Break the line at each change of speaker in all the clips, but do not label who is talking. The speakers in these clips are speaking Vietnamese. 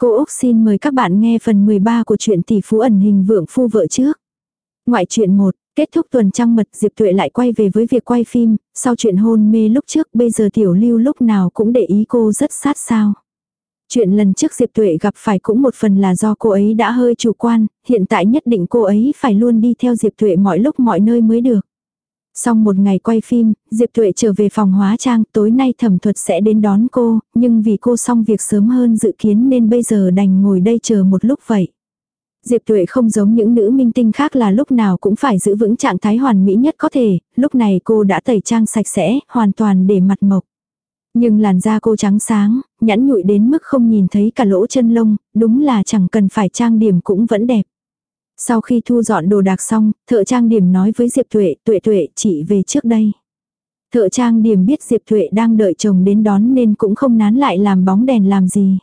Cô Úc xin mời các bạn nghe phần 13 của truyện tỷ phú ẩn hình vượng phu vợ trước. Ngoại truyện 1, kết thúc tuần trăng mật Diệp Tuệ lại quay về với việc quay phim, sau chuyện hôn mê lúc trước bây giờ tiểu lưu lúc nào cũng để ý cô rất sát sao. Chuyện lần trước Diệp Tuệ gặp phải cũng một phần là do cô ấy đã hơi chủ quan, hiện tại nhất định cô ấy phải luôn đi theo Diệp Tuệ mọi lúc mọi nơi mới được. Xong một ngày quay phim, Diệp Tuệ trở về phòng hóa trang, tối nay thẩm thuật sẽ đến đón cô, nhưng vì cô xong việc sớm hơn dự kiến nên bây giờ đành ngồi đây chờ một lúc vậy. Diệp Tuệ không giống những nữ minh tinh khác là lúc nào cũng phải giữ vững trạng thái hoàn mỹ nhất có thể, lúc này cô đã tẩy trang sạch sẽ, hoàn toàn để mặt mộc. Nhưng làn da cô trắng sáng, nhẵn nhụi đến mức không nhìn thấy cả lỗ chân lông, đúng là chẳng cần phải trang điểm cũng vẫn đẹp. Sau khi thu dọn đồ đạc xong, thợ trang điểm nói với Diệp Tuệ, Tuệ Tuệ chị về trước đây. Thợ trang điểm biết Diệp Tuệ đang đợi chồng đến đón nên cũng không nán lại làm bóng đèn làm gì.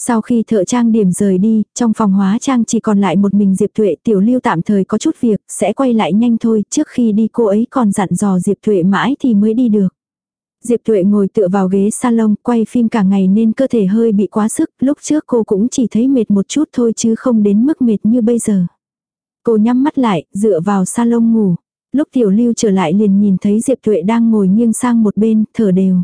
Sau khi thợ trang điểm rời đi, trong phòng hóa trang chỉ còn lại một mình Diệp Tuệ tiểu lưu tạm thời có chút việc, sẽ quay lại nhanh thôi, trước khi đi cô ấy còn dặn dò Diệp Tuệ mãi thì mới đi được. Diệp Tuệ ngồi tựa vào ghế salon, quay phim cả ngày nên cơ thể hơi bị quá sức, lúc trước cô cũng chỉ thấy mệt một chút thôi chứ không đến mức mệt như bây giờ. Cô nhắm mắt lại, dựa vào salon ngủ. Lúc tiểu lưu trở lại liền nhìn thấy Diệp Tuệ đang ngồi nghiêng sang một bên, thở đều.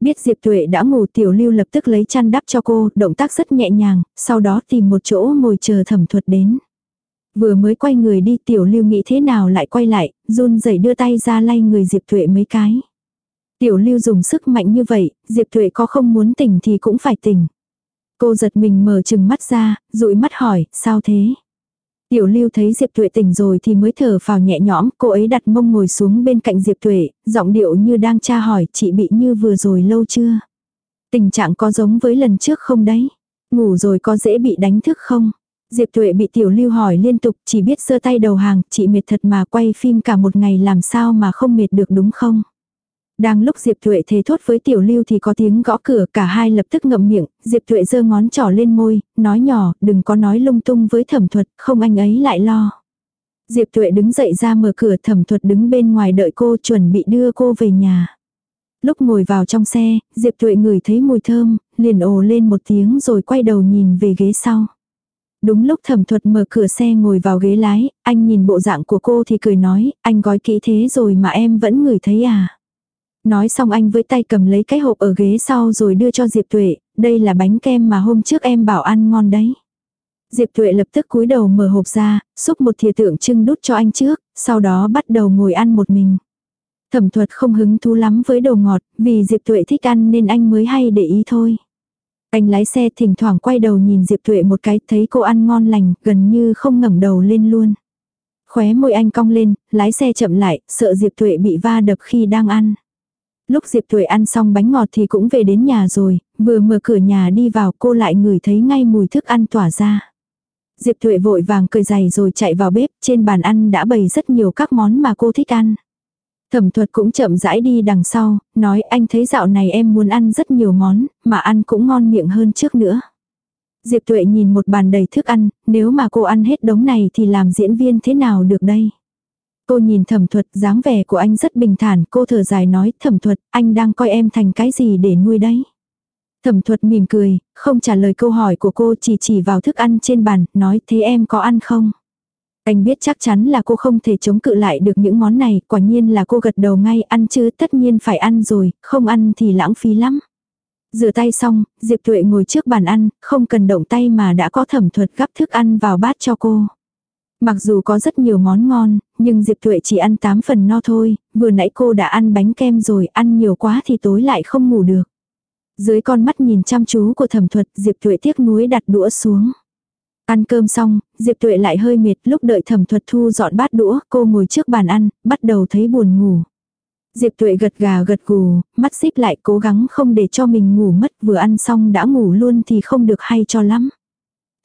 Biết Diệp Tuệ đã ngủ tiểu lưu lập tức lấy chăn đắp cho cô, động tác rất nhẹ nhàng, sau đó tìm một chỗ ngồi chờ thẩm thuật đến. Vừa mới quay người đi tiểu lưu nghĩ thế nào lại quay lại, run rẩy đưa tay ra lay người Diệp Tuệ mấy cái. Tiểu lưu dùng sức mạnh như vậy, Diệp Tuệ có không muốn tỉnh thì cũng phải tỉnh. Cô giật mình mở chừng mắt ra, dụi mắt hỏi, sao thế? Tiểu lưu thấy Diệp Tuệ tỉnh rồi thì mới thở vào nhẹ nhõm, cô ấy đặt mông ngồi xuống bên cạnh Diệp Tuệ, giọng điệu như đang tra hỏi chị bị như vừa rồi lâu chưa? Tình trạng có giống với lần trước không đấy? Ngủ rồi có dễ bị đánh thức không? Diệp Tuệ bị tiểu lưu hỏi liên tục chỉ biết sơ tay đầu hàng, chị mệt thật mà quay phim cả một ngày làm sao mà không mệt được đúng không? Đang lúc Diệp Tuệ thề thốt với Tiểu Lưu thì có tiếng gõ cửa, cả hai lập tức ngậm miệng, Diệp Tuệ giơ ngón trỏ lên môi, nói nhỏ, đừng có nói lung tung với thẩm thuật, không anh ấy lại lo. Diệp Tuệ đứng dậy ra mở cửa thẩm thuật đứng bên ngoài đợi cô chuẩn bị đưa cô về nhà. Lúc ngồi vào trong xe, Diệp Tuệ ngửi thấy mùi thơm, liền ồ lên một tiếng rồi quay đầu nhìn về ghế sau. Đúng lúc thẩm thuật mở cửa xe ngồi vào ghế lái, anh nhìn bộ dạng của cô thì cười nói, anh gói kỹ thế rồi mà em vẫn ngửi thấy à. Nói xong anh với tay cầm lấy cái hộp ở ghế sau rồi đưa cho Diệp Tuệ, đây là bánh kem mà hôm trước em bảo ăn ngon đấy. Diệp Tuệ lập tức cúi đầu mở hộp ra, xúc một thìa tượng trưng đút cho anh trước, sau đó bắt đầu ngồi ăn một mình. Thẩm thuật không hứng thú lắm với đồ ngọt, vì Diệp Tuệ thích ăn nên anh mới hay để ý thôi. Anh lái xe thỉnh thoảng quay đầu nhìn Diệp Tuệ một cái, thấy cô ăn ngon lành, gần như không ngẩng đầu lên luôn. Khóe môi anh cong lên, lái xe chậm lại, sợ Diệp Tuệ bị va đập khi đang ăn. Lúc Diệp Tuệ ăn xong bánh ngọt thì cũng về đến nhà rồi, vừa mở cửa nhà đi vào cô lại ngửi thấy ngay mùi thức ăn tỏa ra. Diệp Tuệ vội vàng cười giày rồi chạy vào bếp, trên bàn ăn đã bày rất nhiều các món mà cô thích ăn. Thẩm thuật cũng chậm rãi đi đằng sau, nói anh thấy dạo này em muốn ăn rất nhiều món, mà ăn cũng ngon miệng hơn trước nữa. Diệp Tuệ nhìn một bàn đầy thức ăn, nếu mà cô ăn hết đống này thì làm diễn viên thế nào được đây? Cô nhìn thẩm thuật dáng vẻ của anh rất bình thản, cô thở dài nói thẩm thuật, anh đang coi em thành cái gì để nuôi đấy. Thẩm thuật mỉm cười, không trả lời câu hỏi của cô chỉ chỉ vào thức ăn trên bàn, nói thế em có ăn không? Anh biết chắc chắn là cô không thể chống cự lại được những món này, quả nhiên là cô gật đầu ngay ăn chứ tất nhiên phải ăn rồi, không ăn thì lãng phí lắm. Rửa tay xong, Diệp Tuệ ngồi trước bàn ăn, không cần động tay mà đã có thẩm thuật gắp thức ăn vào bát cho cô. Mặc dù có rất nhiều món ngon, nhưng Diệp Tuệ chỉ ăn 8 phần no thôi, vừa nãy cô đã ăn bánh kem rồi, ăn nhiều quá thì tối lại không ngủ được. Dưới con mắt nhìn chăm chú của thẩm thuật, Diệp Tuệ tiếc nuối đặt đũa xuống. Ăn cơm xong, Diệp Tuệ lại hơi mệt, lúc đợi thẩm thuật thu dọn bát đũa, cô ngồi trước bàn ăn, bắt đầu thấy buồn ngủ. Diệp Tuệ gật gà gật gù, mắt xíp lại cố gắng không để cho mình ngủ mất vừa ăn xong đã ngủ luôn thì không được hay cho lắm.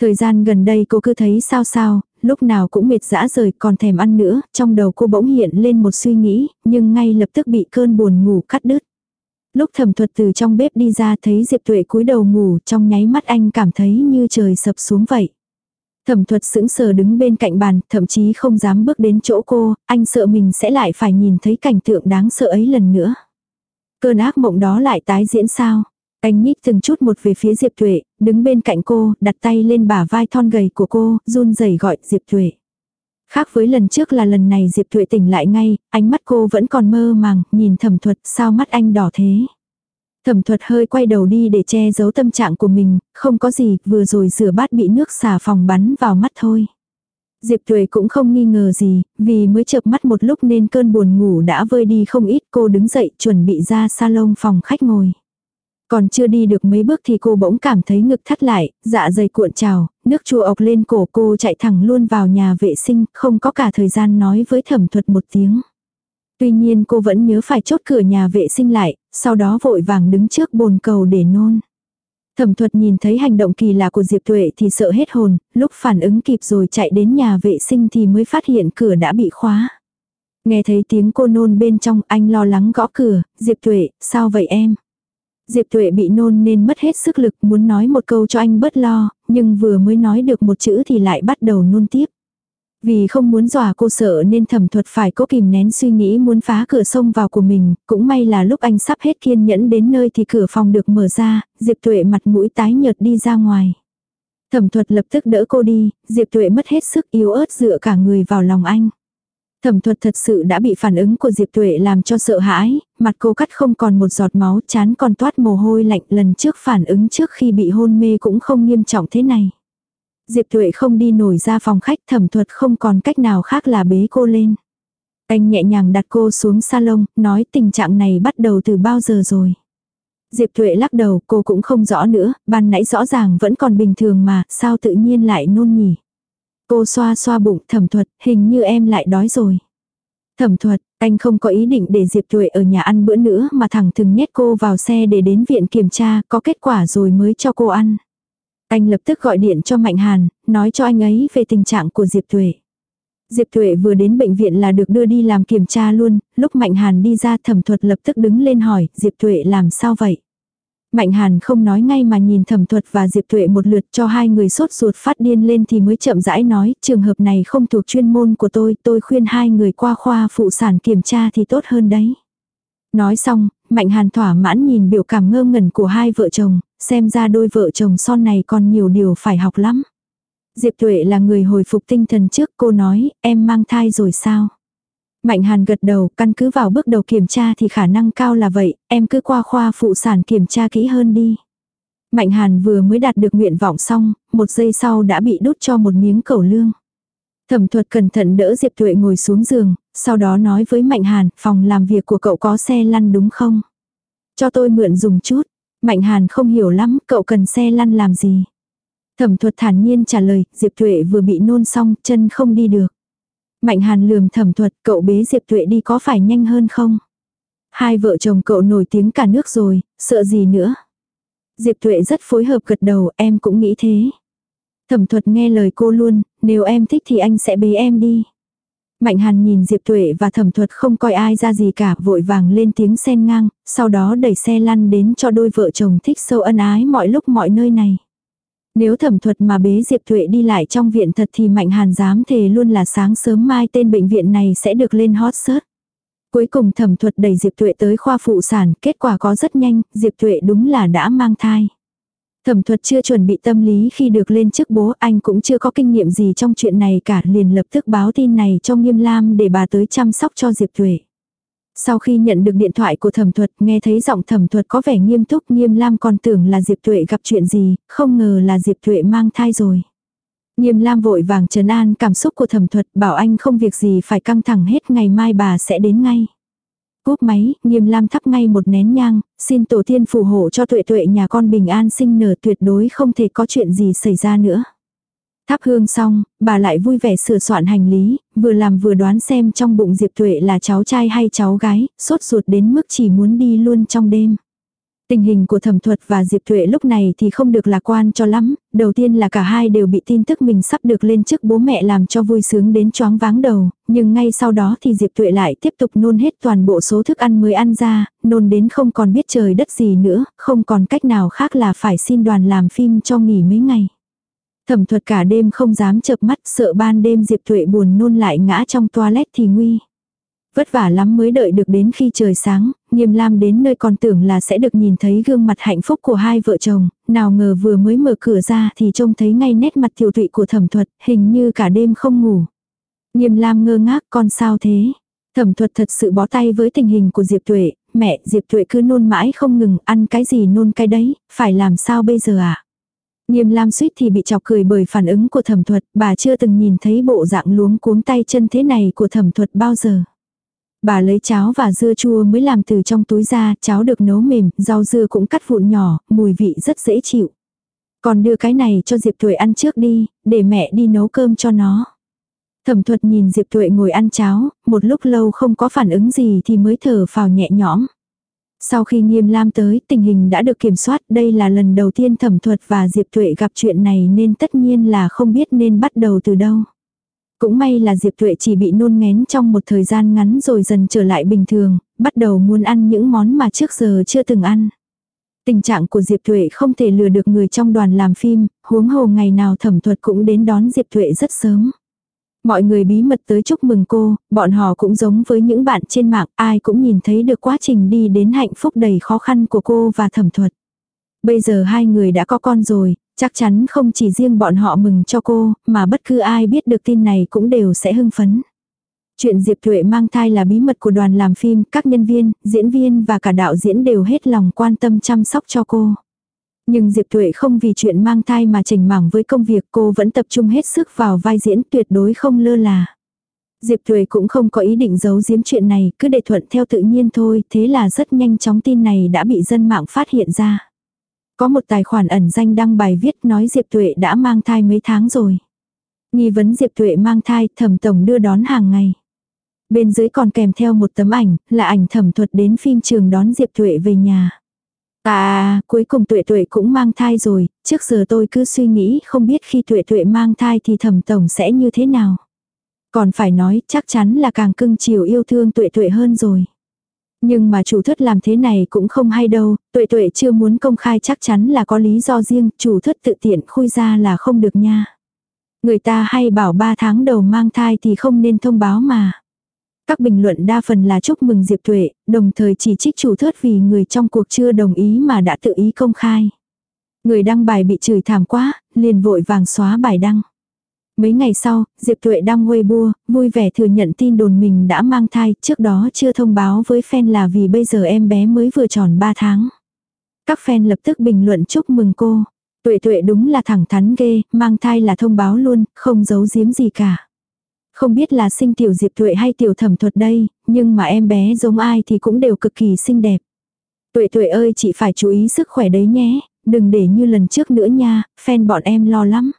Thời gian gần đây cô cứ thấy sao sao, lúc nào cũng mệt dã rời còn thèm ăn nữa, trong đầu cô bỗng hiện lên một suy nghĩ, nhưng ngay lập tức bị cơn buồn ngủ cắt đứt. Lúc thẩm thuật từ trong bếp đi ra thấy Diệp Tuệ cúi đầu ngủ trong nháy mắt anh cảm thấy như trời sập xuống vậy. Thẩm thuật sững sờ đứng bên cạnh bàn, thậm chí không dám bước đến chỗ cô, anh sợ mình sẽ lại phải nhìn thấy cảnh tượng đáng sợ ấy lần nữa. Cơn ác mộng đó lại tái diễn sao? Anh nhích từng chút một về phía Diệp Tuệ, đứng bên cạnh cô, đặt tay lên bả vai thon gầy của cô, run rẩy gọi Diệp Tuệ. Khác với lần trước là lần này Diệp Thụy tỉnh lại ngay, ánh mắt cô vẫn còn mơ màng, nhìn thẩm thuật sao mắt anh đỏ thế. Thẩm thuật hơi quay đầu đi để che giấu tâm trạng của mình, không có gì, vừa rồi rửa bát bị nước xả phòng bắn vào mắt thôi. Diệp Thụy cũng không nghi ngờ gì, vì mới chợp mắt một lúc nên cơn buồn ngủ đã vơi đi không ít cô đứng dậy chuẩn bị ra salon phòng khách ngồi. Còn chưa đi được mấy bước thì cô bỗng cảm thấy ngực thắt lại, dạ dày cuộn trào, nước chua ọc lên cổ cô chạy thẳng luôn vào nhà vệ sinh, không có cả thời gian nói với thẩm thuật một tiếng. Tuy nhiên cô vẫn nhớ phải chốt cửa nhà vệ sinh lại, sau đó vội vàng đứng trước bồn cầu để nôn. Thẩm thuật nhìn thấy hành động kỳ lạ của Diệp Tuệ thì sợ hết hồn, lúc phản ứng kịp rồi chạy đến nhà vệ sinh thì mới phát hiện cửa đã bị khóa. Nghe thấy tiếng cô nôn bên trong anh lo lắng gõ cửa, Diệp Tuệ, sao vậy em? Diệp Tuệ bị nôn nên mất hết sức lực muốn nói một câu cho anh bớt lo, nhưng vừa mới nói được một chữ thì lại bắt đầu nôn tiếp. Vì không muốn dọa cô sợ nên thẩm thuật phải cố kìm nén suy nghĩ muốn phá cửa sông vào của mình, cũng may là lúc anh sắp hết kiên nhẫn đến nơi thì cửa phòng được mở ra, Diệp Tuệ mặt mũi tái nhợt đi ra ngoài. Thẩm thuật lập tức đỡ cô đi, Diệp Tuệ mất hết sức yếu ớt dựa cả người vào lòng anh. Thẩm thuật thật sự đã bị phản ứng của Diệp Tuệ làm cho sợ hãi, mặt cô cắt không còn một giọt máu chán còn toát mồ hôi lạnh lần trước phản ứng trước khi bị hôn mê cũng không nghiêm trọng thế này. Diệp Tuệ không đi nổi ra phòng khách thẩm thuật không còn cách nào khác là bế cô lên. Anh nhẹ nhàng đặt cô xuống salon, nói tình trạng này bắt đầu từ bao giờ rồi. Diệp Tuệ lắc đầu, cô cũng không rõ nữa, ban nãy rõ ràng vẫn còn bình thường mà, sao tự nhiên lại nôn nhỉ. Cô xoa xoa bụng thẩm thuật, hình như em lại đói rồi. Thẩm thuật, anh không có ý định để Diệp Tuệ ở nhà ăn bữa nữa mà thẳng thừng nhét cô vào xe để đến viện kiểm tra, có kết quả rồi mới cho cô ăn. Anh lập tức gọi điện cho Mạnh Hàn, nói cho anh ấy về tình trạng của Diệp Tuệ. Diệp Tuệ vừa đến bệnh viện là được đưa đi làm kiểm tra luôn, lúc Mạnh Hàn đi ra thẩm thuật lập tức đứng lên hỏi, Diệp Tuệ làm sao vậy? Mạnh Hàn không nói ngay mà nhìn thẩm thuật và Diệp Tuệ một lượt cho hai người sốt ruột phát điên lên thì mới chậm rãi nói, trường hợp này không thuộc chuyên môn của tôi, tôi khuyên hai người qua khoa phụ sản kiểm tra thì tốt hơn đấy. Nói xong, Mạnh Hàn thỏa mãn nhìn biểu cảm ngơ ngẩn của hai vợ chồng, xem ra đôi vợ chồng son này còn nhiều điều phải học lắm. Diệp Tuệ là người hồi phục tinh thần trước cô nói, em mang thai rồi sao? Mạnh Hàn gật đầu, căn cứ vào bước đầu kiểm tra thì khả năng cao là vậy, em cứ qua khoa phụ sản kiểm tra kỹ hơn đi. Mạnh Hàn vừa mới đạt được nguyện vọng xong, một giây sau đã bị đút cho một miếng cẩu lương. Thẩm thuật cẩn thận đỡ Diệp Tuệ ngồi xuống giường, sau đó nói với Mạnh Hàn, phòng làm việc của cậu có xe lăn đúng không? Cho tôi mượn dùng chút. Mạnh Hàn không hiểu lắm, cậu cần xe lăn làm gì? Thẩm thuật thản nhiên trả lời, Diệp Tuệ vừa bị nôn xong, chân không đi được. Mạnh Hàn lườm thẩm thuật, cậu bế Diệp Tuệ đi có phải nhanh hơn không? Hai vợ chồng cậu nổi tiếng cả nước rồi, sợ gì nữa? Diệp Tuệ rất phối hợp gật đầu, em cũng nghĩ thế. Thẩm thuật nghe lời cô luôn, nếu em thích thì anh sẽ bế em đi. Mạnh Hàn nhìn Diệp Tuệ và thẩm thuật không coi ai ra gì cả, vội vàng lên tiếng sen ngang, sau đó đẩy xe lăn đến cho đôi vợ chồng thích sâu ân ái mọi lúc mọi nơi này. Nếu thẩm thuật mà bế Diệp Thuệ đi lại trong viện thật thì Mạnh Hàn dám thề luôn là sáng sớm mai tên bệnh viện này sẽ được lên hot search. Cuối cùng thẩm thuật đẩy Diệp Thuệ tới khoa phụ sản, kết quả có rất nhanh, Diệp Thuệ đúng là đã mang thai. Thẩm thuật chưa chuẩn bị tâm lý khi được lên chức bố, anh cũng chưa có kinh nghiệm gì trong chuyện này cả, liền lập tức báo tin này cho Nghiêm Lam để bà tới chăm sóc cho Diệp Thuệ. Sau khi nhận được điện thoại của thẩm thuật, nghe thấy giọng thẩm thuật có vẻ nghiêm túc, Nghiêm Lam còn tưởng là Diệp Tuệ gặp chuyện gì, không ngờ là Diệp Tuệ mang thai rồi. Nghiêm Lam vội vàng trấn an cảm xúc của thẩm thuật, bảo anh không việc gì phải căng thẳng hết, ngày mai bà sẽ đến ngay. Cúp máy, nghiêm lam thắp ngay một nén nhang, xin tổ tiên phù hộ cho tuệ tuệ nhà con bình an sinh nở tuyệt đối không thể có chuyện gì xảy ra nữa. Thắp hương xong, bà lại vui vẻ sửa soạn hành lý, vừa làm vừa đoán xem trong bụng Diệp Tuệ là cháu trai hay cháu gái, sốt ruột đến mức chỉ muốn đi luôn trong đêm. Tình hình của thẩm thuật và Diệp Thuệ lúc này thì không được lạc quan cho lắm, đầu tiên là cả hai đều bị tin tức mình sắp được lên chức bố mẹ làm cho vui sướng đến choáng váng đầu, nhưng ngay sau đó thì Diệp Thuệ lại tiếp tục nôn hết toàn bộ số thức ăn mới ăn ra, nôn đến không còn biết trời đất gì nữa, không còn cách nào khác là phải xin đoàn làm phim cho nghỉ mấy ngày. Thẩm thuật cả đêm không dám chợp mắt sợ ban đêm Diệp Thuệ buồn nôn lại ngã trong toilet thì nguy. Vất vả lắm mới đợi được đến khi trời sáng, Nghiêm Lam đến nơi còn tưởng là sẽ được nhìn thấy gương mặt hạnh phúc của hai vợ chồng, nào ngờ vừa mới mở cửa ra thì trông thấy ngay nét mặt tiểu tụy của thẩm thuật, hình như cả đêm không ngủ. Nghiêm Lam ngơ ngác con sao thế? Thẩm thuật thật sự bó tay với tình hình của Diệp Tuệ, mẹ Diệp Tuệ cứ nôn mãi không ngừng, ăn cái gì nôn cái đấy, phải làm sao bây giờ ạ? À? Nghiêm Lam suýt thì bị chọc cười bởi phản ứng của thẩm thuật, bà chưa từng nhìn thấy bộ dạng luống cuống tay chân thế này của thẩm thuật bao giờ. Bà lấy cháo và dưa chua mới làm từ trong túi ra, cháo được nấu mềm, rau dưa cũng cắt vụn nhỏ, mùi vị rất dễ chịu. Còn đưa cái này cho Diệp Tuệ ăn trước đi, để mẹ đi nấu cơm cho nó. Thẩm thuật nhìn Diệp Tuệ ngồi ăn cháo, một lúc lâu không có phản ứng gì thì mới thở phào nhẹ nhõm. Sau khi nghiêm lam tới, tình hình đã được kiểm soát, đây là lần đầu tiên thẩm thuật và Diệp Tuệ gặp chuyện này nên tất nhiên là không biết nên bắt đầu từ đâu. Cũng may là Diệp Tuệ chỉ bị nôn ngén trong một thời gian ngắn rồi dần trở lại bình thường, bắt đầu muốn ăn những món mà trước giờ chưa từng ăn. Tình trạng của Diệp Tuệ không thể lừa được người trong đoàn làm phim, huống hồ ngày nào thẩm thuật cũng đến đón Diệp Tuệ rất sớm. Mọi người bí mật tới chúc mừng cô, bọn họ cũng giống với những bạn trên mạng, ai cũng nhìn thấy được quá trình đi đến hạnh phúc đầy khó khăn của cô và thẩm thuật. Bây giờ hai người đã có con rồi, chắc chắn không chỉ riêng bọn họ mừng cho cô, mà bất cứ ai biết được tin này cũng đều sẽ hưng phấn. Chuyện Diệp Thuệ mang thai là bí mật của đoàn làm phim, các nhân viên, diễn viên và cả đạo diễn đều hết lòng quan tâm chăm sóc cho cô. Nhưng Diệp Thuệ không vì chuyện mang thai mà chỉnh mảng với công việc cô vẫn tập trung hết sức vào vai diễn tuyệt đối không lơ là. Diệp Thuệ cũng không có ý định giấu giếm chuyện này, cứ để thuận theo tự nhiên thôi, thế là rất nhanh chóng tin này đã bị dân mạng phát hiện ra. Có một tài khoản ẩn danh đăng bài viết nói Diệp Thuệ đã mang thai mấy tháng rồi. Nghi vấn Diệp Thuệ mang thai, thẩm tổng đưa đón hàng ngày. Bên dưới còn kèm theo một tấm ảnh, là ảnh thẩm thuật đến phim trường đón Diệp Thuệ về nhà. À, cuối cùng tuệ tuệ cũng mang thai rồi, trước giờ tôi cứ suy nghĩ không biết khi tuệ tuệ mang thai thì thẩm tổng sẽ như thế nào. Còn phải nói chắc chắn là càng cưng chiều yêu thương tuệ tuệ hơn rồi. Nhưng mà chủ thất làm thế này cũng không hay đâu, tuệ tuệ chưa muốn công khai chắc chắn là có lý do riêng, chủ thất tự tiện khui ra là không được nha. Người ta hay bảo 3 tháng đầu mang thai thì không nên thông báo mà. Các bình luận đa phần là chúc mừng Diệp Tuệ, đồng thời chỉ trích chủ thớt vì người trong cuộc chưa đồng ý mà đã tự ý công khai. Người đăng bài bị chửi thảm quá, liền vội vàng xóa bài đăng. Mấy ngày sau, Diệp Tuệ đăng Weibo, vui vẻ thừa nhận tin đồn mình đã mang thai, trước đó chưa thông báo với fan là vì bây giờ em bé mới vừa tròn 3 tháng. Các fan lập tức bình luận chúc mừng cô. Tuệ tuệ đúng là thẳng thắn ghê, mang thai là thông báo luôn, không giấu giếm gì cả. Không biết là sinh tiểu diệp tuệ hay tiểu thẩm thuật đây, nhưng mà em bé giống ai thì cũng đều cực kỳ xinh đẹp. Tuệ tuệ ơi chị phải chú ý sức khỏe đấy nhé, đừng để như lần trước nữa nha, fan bọn em lo lắm.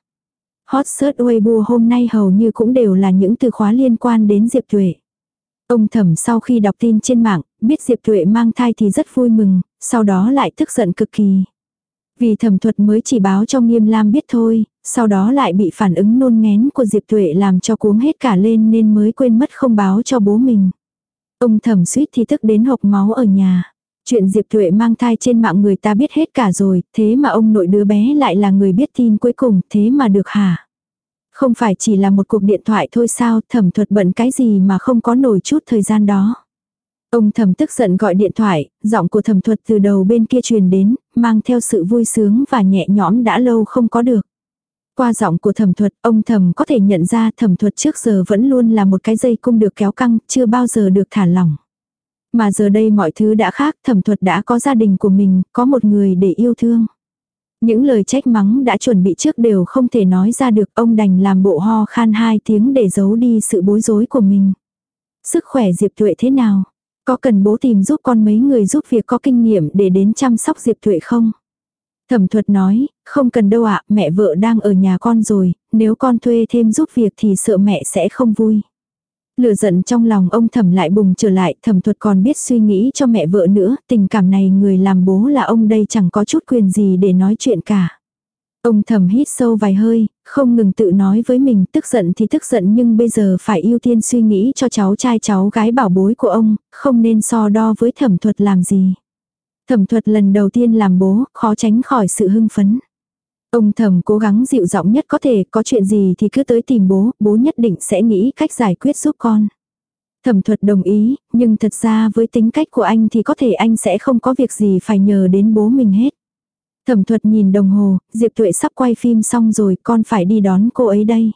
Hot search Weibo hôm nay hầu như cũng đều là những từ khóa liên quan đến Diệp Tuệ. Ông thẩm sau khi đọc tin trên mạng, biết Diệp Tuệ mang thai thì rất vui mừng, sau đó lại tức giận cực kỳ. Vì thẩm thuật mới chỉ báo cho Nghiêm Lam biết thôi, sau đó lại bị phản ứng nôn ngén của Diệp Tuệ làm cho cuống hết cả lên nên mới quên mất không báo cho bố mình. Ông thẩm suýt thì tức đến hộc máu ở nhà. Chuyện Diệp Tuệ mang thai trên mạng người ta biết hết cả rồi, thế mà ông nội đứa bé lại là người biết tin cuối cùng, thế mà được hả? Không phải chỉ là một cuộc điện thoại thôi sao, thẩm thuật bận cái gì mà không có nổi chút thời gian đó. Ông thầm tức giận gọi điện thoại, giọng của thẩm thuật từ đầu bên kia truyền đến, mang theo sự vui sướng và nhẹ nhõm đã lâu không có được. Qua giọng của thẩm thuật, ông thầm có thể nhận ra thẩm thuật trước giờ vẫn luôn là một cái dây cung được kéo căng, chưa bao giờ được thả lỏng. Mà giờ đây mọi thứ đã khác, thẩm thuật đã có gia đình của mình, có một người để yêu thương. Những lời trách mắng đã chuẩn bị trước đều không thể nói ra được, ông đành làm bộ ho khan hai tiếng để giấu đi sự bối rối của mình. Sức khỏe Diệp Tuệ thế nào? Có cần bố tìm giúp con mấy người giúp việc có kinh nghiệm để đến chăm sóc Diệp thụy không? Thẩm thuật nói, không cần đâu ạ, mẹ vợ đang ở nhà con rồi, nếu con thuê thêm giúp việc thì sợ mẹ sẽ không vui. Lửa giận trong lòng ông thẩm lại bùng trở lại, thẩm thuật còn biết suy nghĩ cho mẹ vợ nữa, tình cảm này người làm bố là ông đây chẳng có chút quyền gì để nói chuyện cả. Ông thầm hít sâu vài hơi, không ngừng tự nói với mình tức giận thì tức giận nhưng bây giờ phải ưu tiên suy nghĩ cho cháu trai cháu gái bảo bối của ông, không nên so đo với thẩm thuật làm gì. Thẩm thuật lần đầu tiên làm bố, khó tránh khỏi sự hưng phấn. Ông thầm cố gắng dịu giọng nhất có thể, có chuyện gì thì cứ tới tìm bố, bố nhất định sẽ nghĩ cách giải quyết giúp con. Thẩm thuật đồng ý, nhưng thật ra với tính cách của anh thì có thể anh sẽ không có việc gì phải nhờ đến bố mình hết. Thẩm thuật nhìn đồng hồ, Diệp Tuệ sắp quay phim xong rồi, con phải đi đón cô ấy đây.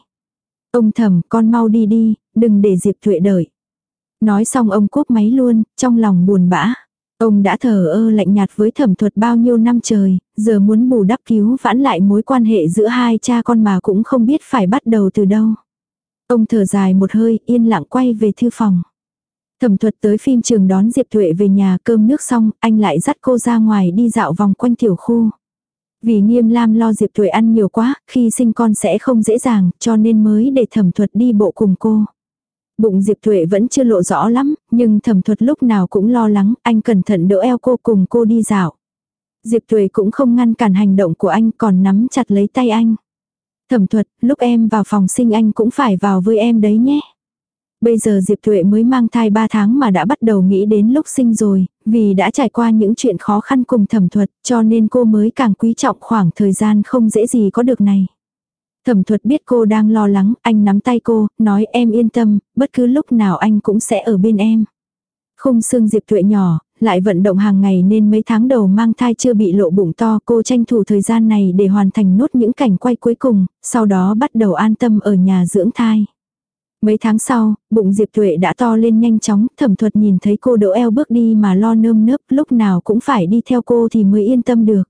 Ông thẩm, con mau đi đi, đừng để Diệp Tuệ đợi. Nói xong ông cúp máy luôn, trong lòng buồn bã. Ông đã thờ ơ lạnh nhạt với thẩm thuật bao nhiêu năm trời, giờ muốn bù đắp cứu vãn lại mối quan hệ giữa hai cha con mà cũng không biết phải bắt đầu từ đâu. Ông thở dài một hơi, yên lặng quay về thư phòng. Thẩm thuật tới phim trường đón Diệp Thuệ về nhà cơm nước xong, anh lại dắt cô ra ngoài đi dạo vòng quanh tiểu khu. Vì nghiêm lam lo Diệp Thuệ ăn nhiều quá, khi sinh con sẽ không dễ dàng, cho nên mới để thẩm thuật đi bộ cùng cô. Bụng Diệp Thuệ vẫn chưa lộ rõ lắm, nhưng thẩm thuật lúc nào cũng lo lắng, anh cẩn thận đỡ eo cô cùng cô đi dạo. Diệp Thuệ cũng không ngăn cản hành động của anh còn nắm chặt lấy tay anh. Thẩm thuật, lúc em vào phòng sinh anh cũng phải vào với em đấy nhé. Bây giờ Diệp Thuệ mới mang thai 3 tháng mà đã bắt đầu nghĩ đến lúc sinh rồi, vì đã trải qua những chuyện khó khăn cùng thẩm thuật, cho nên cô mới càng quý trọng khoảng thời gian không dễ gì có được này. Thẩm thuật biết cô đang lo lắng, anh nắm tay cô, nói em yên tâm, bất cứ lúc nào anh cũng sẽ ở bên em. Khung xương Diệp Thuệ nhỏ, lại vận động hàng ngày nên mấy tháng đầu mang thai chưa bị lộ bụng to cô tranh thủ thời gian này để hoàn thành nốt những cảnh quay cuối cùng, sau đó bắt đầu an tâm ở nhà dưỡng thai. Mấy tháng sau, bụng Diệp Tuệ đã to lên nhanh chóng, thẩm thuật nhìn thấy cô đỡ eo bước đi mà lo nơm nớp lúc nào cũng phải đi theo cô thì mới yên tâm được.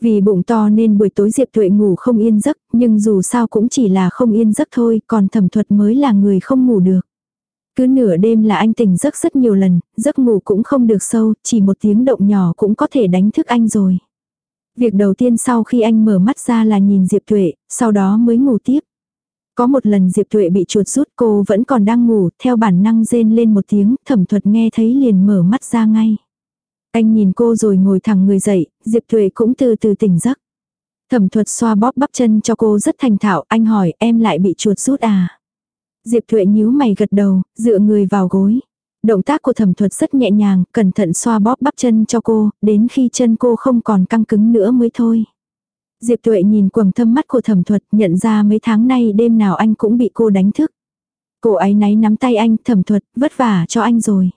Vì bụng to nên buổi tối Diệp Tuệ ngủ không yên giấc, nhưng dù sao cũng chỉ là không yên giấc thôi, còn thẩm thuật mới là người không ngủ được. Cứ nửa đêm là anh tỉnh giấc rất nhiều lần, giấc ngủ cũng không được sâu, chỉ một tiếng động nhỏ cũng có thể đánh thức anh rồi. Việc đầu tiên sau khi anh mở mắt ra là nhìn Diệp Tuệ, sau đó mới ngủ tiếp. Có một lần Diệp Tuệ bị chuột rút cô vẫn còn đang ngủ, theo bản năng rên lên một tiếng, thẩm thuật nghe thấy liền mở mắt ra ngay. Anh nhìn cô rồi ngồi thẳng người dậy, Diệp Tuệ cũng từ từ tỉnh giấc. Thẩm thuật xoa bóp bắp chân cho cô rất thành thạo, anh hỏi em lại bị chuột rút à. Diệp Thuệ nhíu mày gật đầu, dựa người vào gối. Động tác của thẩm thuật rất nhẹ nhàng, cẩn thận xoa bóp bắp chân cho cô, đến khi chân cô không còn căng cứng nữa mới thôi. Diệp Tuệ nhìn quầng thâm mắt của thẩm thuật, nhận ra mấy tháng nay đêm nào anh cũng bị cô đánh thức. Cô ấy náy nắm tay anh, thẩm thuật, vất vả cho anh rồi.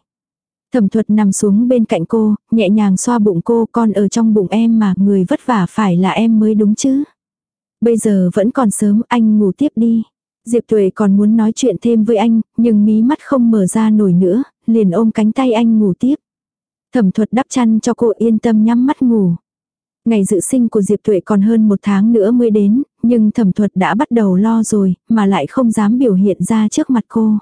Thẩm thuật nằm xuống bên cạnh cô, nhẹ nhàng xoa bụng cô, con ở trong bụng em mà, người vất vả phải là em mới đúng chứ. Bây giờ vẫn còn sớm, anh ngủ tiếp đi. Diệp Tuệ còn muốn nói chuyện thêm với anh, nhưng mí mắt không mở ra nổi nữa, liền ôm cánh tay anh ngủ tiếp. Thẩm thuật đắp chăn cho cô yên tâm nhắm mắt ngủ. Ngày dự sinh của Diệp Tuệ còn hơn một tháng nữa mới đến, nhưng thẩm thuật đã bắt đầu lo rồi, mà lại không dám biểu hiện ra trước mặt cô.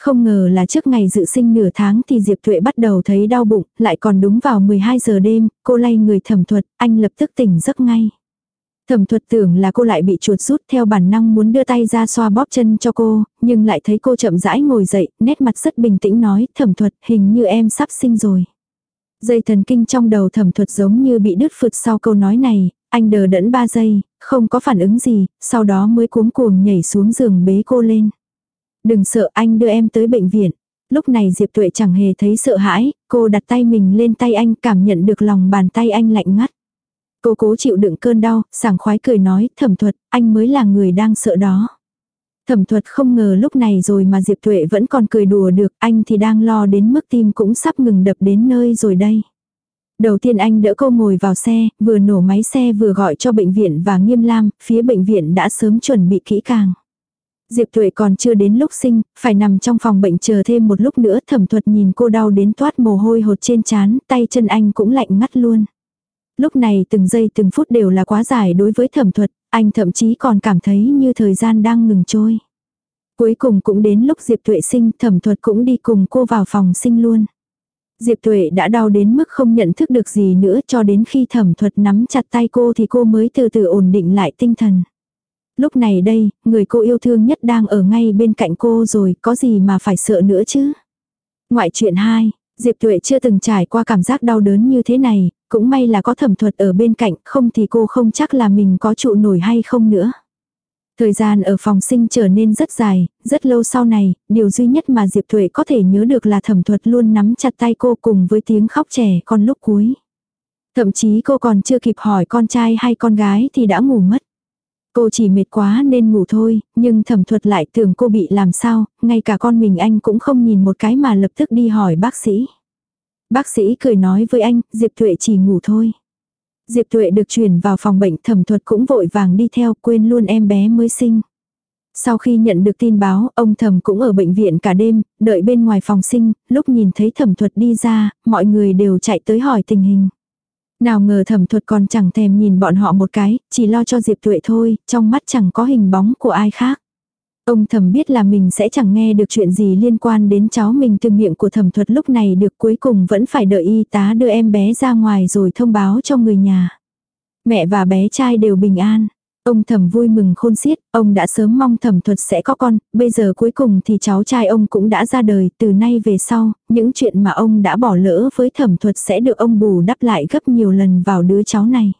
Không ngờ là trước ngày dự sinh nửa tháng thì Diệp Tuệ bắt đầu thấy đau bụng, lại còn đúng vào 12 giờ đêm, cô lay người thẩm thuật, anh lập tức tỉnh giấc ngay. Thẩm thuật tưởng là cô lại bị chuột rút theo bản năng muốn đưa tay ra xoa bóp chân cho cô, nhưng lại thấy cô chậm rãi ngồi dậy, nét mặt rất bình tĩnh nói, thẩm thuật, hình như em sắp sinh rồi. Dây thần kinh trong đầu thẩm thuật giống như bị đứt phượt sau câu nói này, anh đờ đẫn 3 giây, không có phản ứng gì, sau đó mới cuống cuồng nhảy xuống giường bế cô lên. Đừng sợ anh đưa em tới bệnh viện. Lúc này Diệp Tuệ chẳng hề thấy sợ hãi, cô đặt tay mình lên tay anh cảm nhận được lòng bàn tay anh lạnh ngắt. Cô cố chịu đựng cơn đau, sảng khoái cười nói, thẩm thuật, anh mới là người đang sợ đó. Thẩm thuật không ngờ lúc này rồi mà Diệp Tuệ vẫn còn cười đùa được, anh thì đang lo đến mức tim cũng sắp ngừng đập đến nơi rồi đây. Đầu tiên anh đỡ cô ngồi vào xe, vừa nổ máy xe vừa gọi cho bệnh viện và nghiêm lam, phía bệnh viện đã sớm chuẩn bị kỹ càng. Diệp Tuệ còn chưa đến lúc sinh, phải nằm trong phòng bệnh chờ thêm một lúc nữa thẩm thuật nhìn cô đau đến toát mồ hôi hột trên trán, tay chân anh cũng lạnh ngắt luôn. Lúc này từng giây từng phút đều là quá dài đối với thẩm thuật, anh thậm chí còn cảm thấy như thời gian đang ngừng trôi. Cuối cùng cũng đến lúc Diệp Tuệ sinh, thẩm thuật cũng đi cùng cô vào phòng sinh luôn. Diệp Tuệ đã đau đến mức không nhận thức được gì nữa cho đến khi thẩm thuật nắm chặt tay cô thì cô mới từ từ ổn định lại tinh thần. Lúc này đây, người cô yêu thương nhất đang ở ngay bên cạnh cô rồi, có gì mà phải sợ nữa chứ. Ngoại chuyện 2, Diệp Tuệ chưa từng trải qua cảm giác đau đớn như thế này, cũng may là có thẩm thuật ở bên cạnh, không thì cô không chắc là mình có trụ nổi hay không nữa. Thời gian ở phòng sinh trở nên rất dài, rất lâu sau này, điều duy nhất mà Diệp Thuệ có thể nhớ được là thẩm thuật luôn nắm chặt tay cô cùng với tiếng khóc trẻ con lúc cuối. Thậm chí cô còn chưa kịp hỏi con trai hay con gái thì đã ngủ mất. Cô chỉ mệt quá nên ngủ thôi, nhưng thẩm thuật lại tưởng cô bị làm sao, ngay cả con mình anh cũng không nhìn một cái mà lập tức đi hỏi bác sĩ. Bác sĩ cười nói với anh, Diệp Thuệ chỉ ngủ thôi. Diệp Thuệ được chuyển vào phòng bệnh thẩm thuật cũng vội vàng đi theo quên luôn em bé mới sinh. Sau khi nhận được tin báo, ông thẩm cũng ở bệnh viện cả đêm, đợi bên ngoài phòng sinh, lúc nhìn thấy thẩm thuật đi ra, mọi người đều chạy tới hỏi tình hình. Nào ngờ thẩm thuật còn chẳng thèm nhìn bọn họ một cái, chỉ lo cho Diệp Tuệ thôi, trong mắt chẳng có hình bóng của ai khác. Ông thẩm biết là mình sẽ chẳng nghe được chuyện gì liên quan đến cháu mình từ miệng của thẩm thuật lúc này được cuối cùng vẫn phải đợi y tá đưa em bé ra ngoài rồi thông báo cho người nhà. Mẹ và bé trai đều bình an. Ông thầm vui mừng khôn xiết, ông đã sớm mong thẩm thuật sẽ có con, bây giờ cuối cùng thì cháu trai ông cũng đã ra đời, từ nay về sau, những chuyện mà ông đã bỏ lỡ với thẩm thuật sẽ được ông bù đắp lại gấp nhiều lần vào đứa cháu này.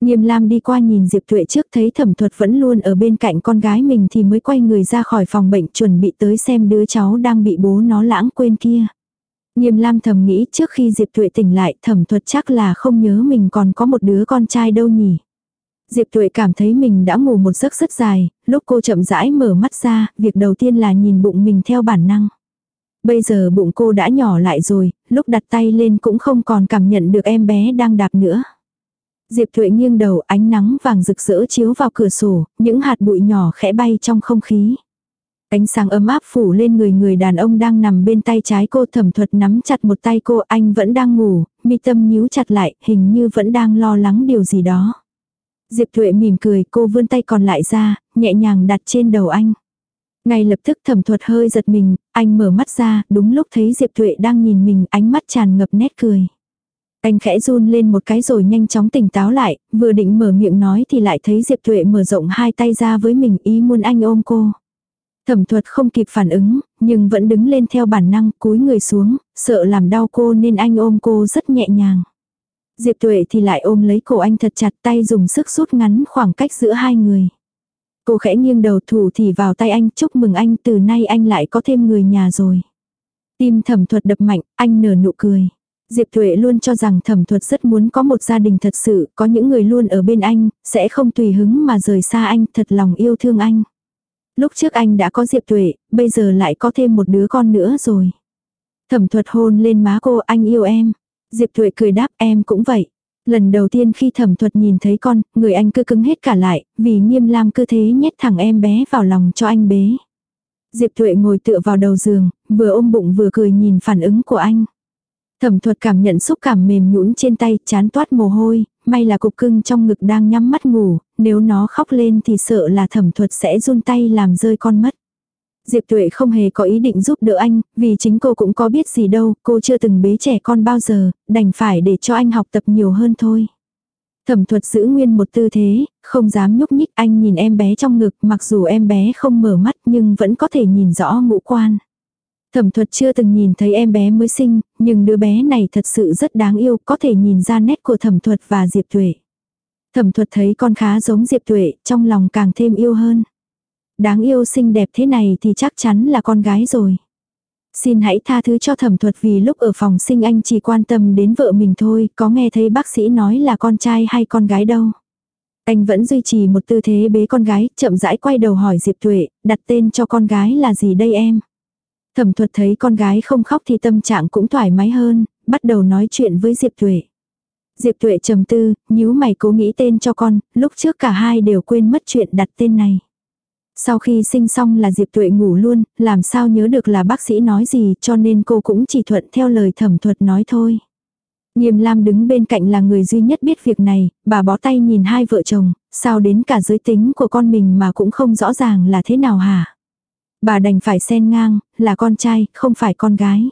Nghiêm Lam đi qua nhìn Diệp Thuệ trước thấy thẩm thuật vẫn luôn ở bên cạnh con gái mình thì mới quay người ra khỏi phòng bệnh chuẩn bị tới xem đứa cháu đang bị bố nó lãng quên kia. Nghiêm Lam thầm nghĩ trước khi Diệp Thuệ tỉnh lại thẩm thuật chắc là không nhớ mình còn có một đứa con trai đâu nhỉ. Diệp Tuệ cảm thấy mình đã ngủ một giấc rất dài, lúc cô chậm rãi mở mắt ra, việc đầu tiên là nhìn bụng mình theo bản năng. Bây giờ bụng cô đã nhỏ lại rồi, lúc đặt tay lên cũng không còn cảm nhận được em bé đang đạp nữa. Diệp Thuệ nghiêng đầu ánh nắng vàng rực rỡ chiếu vào cửa sổ, những hạt bụi nhỏ khẽ bay trong không khí. Ánh sáng ấm áp phủ lên người người đàn ông đang nằm bên tay trái cô thẩm thuật nắm chặt một tay cô anh vẫn đang ngủ, mi tâm nhíu chặt lại, hình như vẫn đang lo lắng điều gì đó. Diệp Thuệ mỉm cười cô vươn tay còn lại ra, nhẹ nhàng đặt trên đầu anh. Ngay lập tức thẩm thuật hơi giật mình, anh mở mắt ra, đúng lúc thấy Diệp Thuệ đang nhìn mình ánh mắt tràn ngập nét cười. Anh khẽ run lên một cái rồi nhanh chóng tỉnh táo lại, vừa định mở miệng nói thì lại thấy Diệp Thuệ mở rộng hai tay ra với mình ý muốn anh ôm cô. Thẩm thuật không kịp phản ứng, nhưng vẫn đứng lên theo bản năng cúi người xuống, sợ làm đau cô nên anh ôm cô rất nhẹ nhàng. Diệp Tuệ thì lại ôm lấy cổ anh thật chặt tay dùng sức rút ngắn khoảng cách giữa hai người. Cô khẽ nghiêng đầu thủ thì vào tay anh chúc mừng anh từ nay anh lại có thêm người nhà rồi. Tim thẩm thuật đập mạnh, anh nở nụ cười. Diệp Thuệ luôn cho rằng thẩm thuật rất muốn có một gia đình thật sự, có những người luôn ở bên anh, sẽ không tùy hứng mà rời xa anh, thật lòng yêu thương anh. Lúc trước anh đã có Diệp Tuệ, bây giờ lại có thêm một đứa con nữa rồi. Thẩm thuật hôn lên má cô, anh yêu em. Diệp Tuệ cười đáp em cũng vậy. Lần đầu tiên khi thẩm thuật nhìn thấy con, người anh cứ cứng hết cả lại, vì nghiêm lam cứ thế nhét thẳng em bé vào lòng cho anh bế. Diệp Tuệ ngồi tựa vào đầu giường, vừa ôm bụng vừa cười nhìn phản ứng của anh. Thẩm thuật cảm nhận xúc cảm mềm nhũn trên tay, chán toát mồ hôi, may là cục cưng trong ngực đang nhắm mắt ngủ, nếu nó khóc lên thì sợ là thẩm thuật sẽ run tay làm rơi con mất. Diệp Tuệ không hề có ý định giúp đỡ anh, vì chính cô cũng có biết gì đâu, cô chưa từng bế trẻ con bao giờ, đành phải để cho anh học tập nhiều hơn thôi. Thẩm thuật giữ nguyên một tư thế, không dám nhúc nhích anh nhìn em bé trong ngực mặc dù em bé không mở mắt nhưng vẫn có thể nhìn rõ ngũ quan. Thẩm thuật chưa từng nhìn thấy em bé mới sinh, nhưng đứa bé này thật sự rất đáng yêu, có thể nhìn ra nét của thẩm thuật và Diệp Tuệ. Thẩm thuật thấy con khá giống Diệp Tuệ, trong lòng càng thêm yêu hơn. Đáng yêu xinh đẹp thế này thì chắc chắn là con gái rồi. Xin hãy tha thứ cho thẩm thuật vì lúc ở phòng sinh anh chỉ quan tâm đến vợ mình thôi, có nghe thấy bác sĩ nói là con trai hay con gái đâu. Anh vẫn duy trì một tư thế bế con gái, chậm rãi quay đầu hỏi Diệp Tuệ, đặt tên cho con gái là gì đây em? Thẩm thuật thấy con gái không khóc thì tâm trạng cũng thoải mái hơn, bắt đầu nói chuyện với Diệp Tuệ. Diệp Tuệ trầm tư, nhíu mày cố nghĩ tên cho con, lúc trước cả hai đều quên mất chuyện đặt tên này. Sau khi sinh xong là Diệp Tuệ ngủ luôn, làm sao nhớ được là bác sĩ nói gì cho nên cô cũng chỉ thuận theo lời thẩm thuật nói thôi. Nghiêm Lam đứng bên cạnh là người duy nhất biết việc này, bà bó tay nhìn hai vợ chồng, sao đến cả giới tính của con mình mà cũng không rõ ràng là thế nào hả? Bà đành phải xen ngang, là con trai, không phải con gái.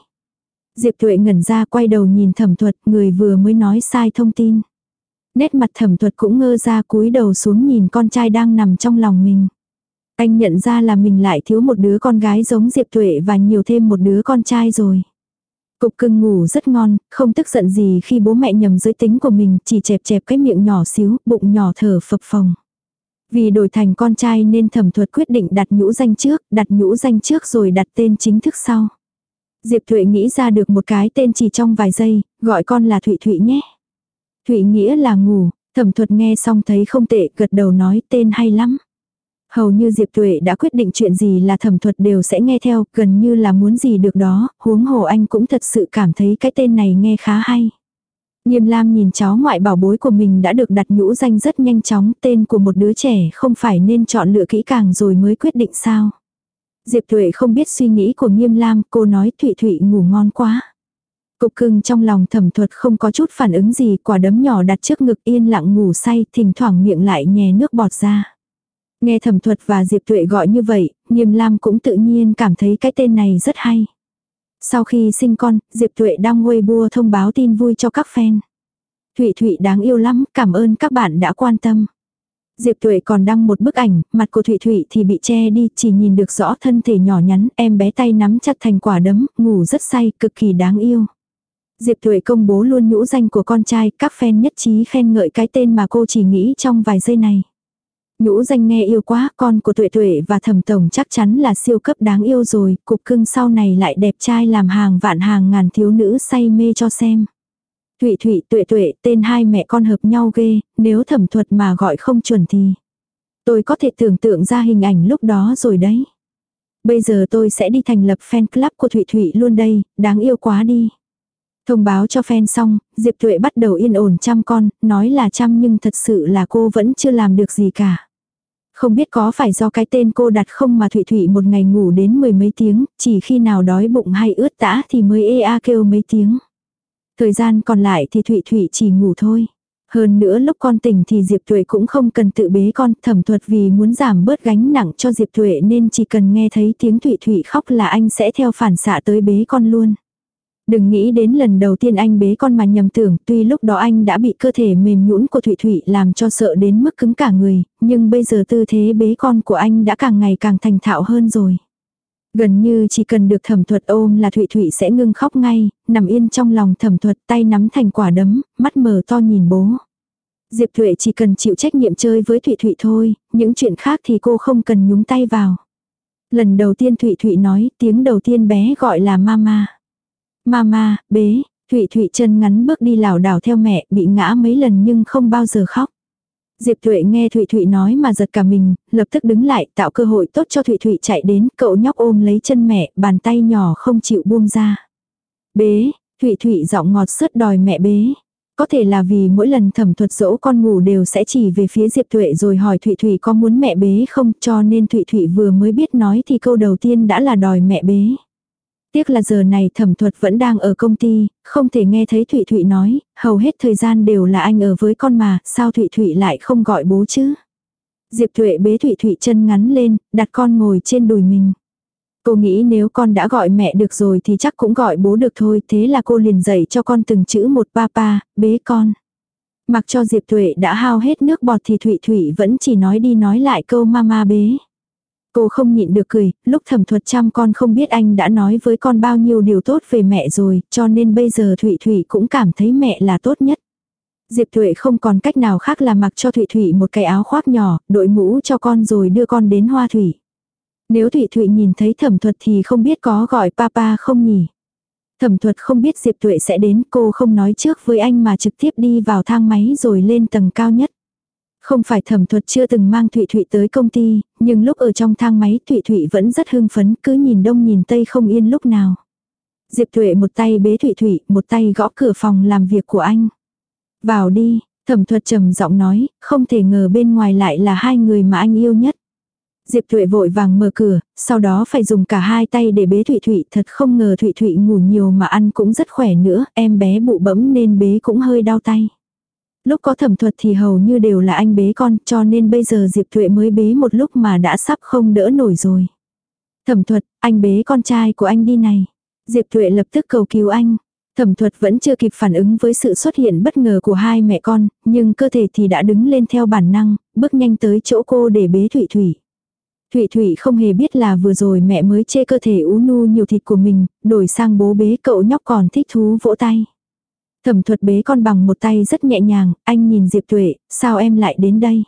Diệp Tuệ ngẩn ra quay đầu nhìn thẩm thuật, người vừa mới nói sai thông tin. Nét mặt thẩm thuật cũng ngơ ra cúi đầu xuống nhìn con trai đang nằm trong lòng mình. Anh nhận ra là mình lại thiếu một đứa con gái giống Diệp Tuệ và nhiều thêm một đứa con trai rồi. Cục cưng ngủ rất ngon, không tức giận gì khi bố mẹ nhầm giới tính của mình, chỉ chẹp chẹp cái miệng nhỏ xíu, bụng nhỏ thở phập phồng. Vì đổi thành con trai nên thẩm thuật quyết định đặt nhũ danh trước, đặt nhũ danh trước rồi đặt tên chính thức sau. Diệp Thụy nghĩ ra được một cái tên chỉ trong vài giây, gọi con là Thụy Thụy nhé. Thụy nghĩa là ngủ, Thẩm thuật nghe xong thấy không tệ, gật đầu nói tên hay lắm. Hầu như Diệp Tuệ đã quyết định chuyện gì là thẩm thuật đều sẽ nghe theo, gần như là muốn gì được đó, huống hồ anh cũng thật sự cảm thấy cái tên này nghe khá hay. Nghiêm Lam nhìn cháu ngoại bảo bối của mình đã được đặt nhũ danh rất nhanh chóng, tên của một đứa trẻ không phải nên chọn lựa kỹ càng rồi mới quyết định sao. Diệp Tuệ không biết suy nghĩ của Nghiêm Lam, cô nói Thụy Thụy ngủ ngon quá. Cục cưng trong lòng thẩm thuật không có chút phản ứng gì, quả đấm nhỏ đặt trước ngực yên lặng ngủ say, thỉnh thoảng miệng lại nhè nước bọt ra. Nghe thẩm thuật và Diệp Tuệ gọi như vậy, Nghiêm Lam cũng tự nhiên cảm thấy cái tên này rất hay. Sau khi sinh con, Diệp Tuệ đăng Weibo thông báo tin vui cho các fan. Thụy Thụy đáng yêu lắm, cảm ơn các bạn đã quan tâm. Diệp Tuệ còn đăng một bức ảnh, mặt của Thụy Thụy thì bị che đi, chỉ nhìn được rõ thân thể nhỏ nhắn, em bé tay nắm chặt thành quả đấm, ngủ rất say, cực kỳ đáng yêu. Diệp Tuệ công bố luôn nhũ danh của con trai, các fan nhất trí khen ngợi cái tên mà cô chỉ nghĩ trong vài giây này. Nhũ danh nghe yêu quá, con của Tuệ Tuệ và Thẩm Tổng chắc chắn là siêu cấp đáng yêu rồi, cục cưng sau này lại đẹp trai làm hàng vạn hàng ngàn thiếu nữ say mê cho xem. Thụy Thụy Tuệ Tuệ, tên hai mẹ con hợp nhau ghê, nếu thẩm thuật mà gọi không chuẩn thì. Tôi có thể tưởng tượng ra hình ảnh lúc đó rồi đấy. Bây giờ tôi sẽ đi thành lập fan club của Thụy Thụy luôn đây, đáng yêu quá đi. Thông báo cho fan xong, Diệp Tuệ bắt đầu yên ổn chăm con, nói là chăm nhưng thật sự là cô vẫn chưa làm được gì cả. Không biết có phải do cái tên cô đặt không mà Thụy Thụy một ngày ngủ đến mười mấy tiếng, chỉ khi nào đói bụng hay ướt tã thì mới ê a kêu mấy tiếng. Thời gian còn lại thì Thụy Thụy chỉ ngủ thôi. Hơn nữa lúc con tỉnh thì Diệp Tuệ cũng không cần tự bế con, thẩm thuật vì muốn giảm bớt gánh nặng cho Diệp Tuệ nên chỉ cần nghe thấy tiếng Thụy Thụy khóc là anh sẽ theo phản xạ tới bế con luôn. Đừng nghĩ đến lần đầu tiên anh bế con mà nhầm tưởng, tuy lúc đó anh đã bị cơ thể mềm nhũn của Thụy Thụy làm cho sợ đến mức cứng cả người, nhưng bây giờ tư thế bế con của anh đã càng ngày càng thành thạo hơn rồi. Gần như chỉ cần được thẩm thuật ôm là Thụy Thụy sẽ ngưng khóc ngay, nằm yên trong lòng thẩm thuật tay nắm thành quả đấm, mắt mở to nhìn bố. Diệp Thụy chỉ cần chịu trách nhiệm chơi với Thụy Thụy thôi, những chuyện khác thì cô không cần nhúng tay vào. Lần đầu tiên Thụy Thụy nói, tiếng đầu tiên bé gọi là mama. Mama, bế, Thụy Thụy chân ngắn bước đi lảo đảo theo mẹ, bị ngã mấy lần nhưng không bao giờ khóc. Diệp Thụy nghe Thụy Thụy nói mà giật cả mình, lập tức đứng lại tạo cơ hội tốt cho Thụy Thụy chạy đến, cậu nhóc ôm lấy chân mẹ, bàn tay nhỏ không chịu buông ra. Bế, Thụy Thụy giọng ngọt sứt đòi mẹ bế. Có thể là vì mỗi lần thẩm thuật dỗ con ngủ đều sẽ chỉ về phía Diệp Thụy rồi hỏi Thụy Thụy có muốn mẹ bế không cho nên Thụy Thụy vừa mới biết nói thì câu đầu tiên đã là đòi mẹ bế. Tiếc là giờ này thẩm thuật vẫn đang ở công ty, không thể nghe thấy Thụy Thụy nói, hầu hết thời gian đều là anh ở với con mà, sao Thụy Thụy lại không gọi bố chứ? Diệp Thụy bế Thụy Thụy chân ngắn lên, đặt con ngồi trên đùi mình. Cô nghĩ nếu con đã gọi mẹ được rồi thì chắc cũng gọi bố được thôi, thế là cô liền dạy cho con từng chữ một papa, bế con. Mặc cho Diệp Thụy đã hao hết nước bọt thì Thụy Thụy vẫn chỉ nói đi nói lại câu mama bế. Cô không nhịn được cười, lúc thẩm thuật chăm con không biết anh đã nói với con bao nhiêu điều tốt về mẹ rồi, cho nên bây giờ Thụy Thụy cũng cảm thấy mẹ là tốt nhất. Diệp Thụy không còn cách nào khác là mặc cho Thụy Thụy một cái áo khoác nhỏ, đội mũ cho con rồi đưa con đến hoa thủy. Nếu Thụy Thụy nhìn thấy thẩm thuật thì không biết có gọi papa không nhỉ. Thẩm thuật không biết Diệp Tuệ sẽ đến cô không nói trước với anh mà trực tiếp đi vào thang máy rồi lên tầng cao nhất. Không phải thẩm thuật chưa từng mang Thụy Thụy tới công ty, nhưng lúc ở trong thang máy Thụy Thụy vẫn rất hưng phấn, cứ nhìn đông nhìn tây không yên lúc nào. Diệp thụy một tay bế Thụy Thụy, một tay gõ cửa phòng làm việc của anh. Vào đi, thẩm thuật trầm giọng nói, không thể ngờ bên ngoài lại là hai người mà anh yêu nhất. Diệp Thụy vội vàng mở cửa, sau đó phải dùng cả hai tay để bế Thụy Thụy, thật không ngờ Thụy Thụy ngủ nhiều mà ăn cũng rất khỏe nữa, em bé bụ bẫm nên bế cũng hơi đau tay. Lúc có thẩm thuật thì hầu như đều là anh bế con cho nên bây giờ Diệp Thuệ mới bế một lúc mà đã sắp không đỡ nổi rồi. Thẩm thuật, anh bế con trai của anh đi này. Diệp Thuệ lập tức cầu cứu anh. Thẩm thuật vẫn chưa kịp phản ứng với sự xuất hiện bất ngờ của hai mẹ con, nhưng cơ thể thì đã đứng lên theo bản năng, bước nhanh tới chỗ cô để bế Thụy Thủy. Thụy Thụy không hề biết là vừa rồi mẹ mới chê cơ thể ú nu nhiều thịt của mình, đổi sang bố bế cậu nhóc còn thích thú vỗ tay. Thẩm thuật bế con bằng một tay rất nhẹ nhàng, anh nhìn Diệp Tuệ, sao em lại đến đây?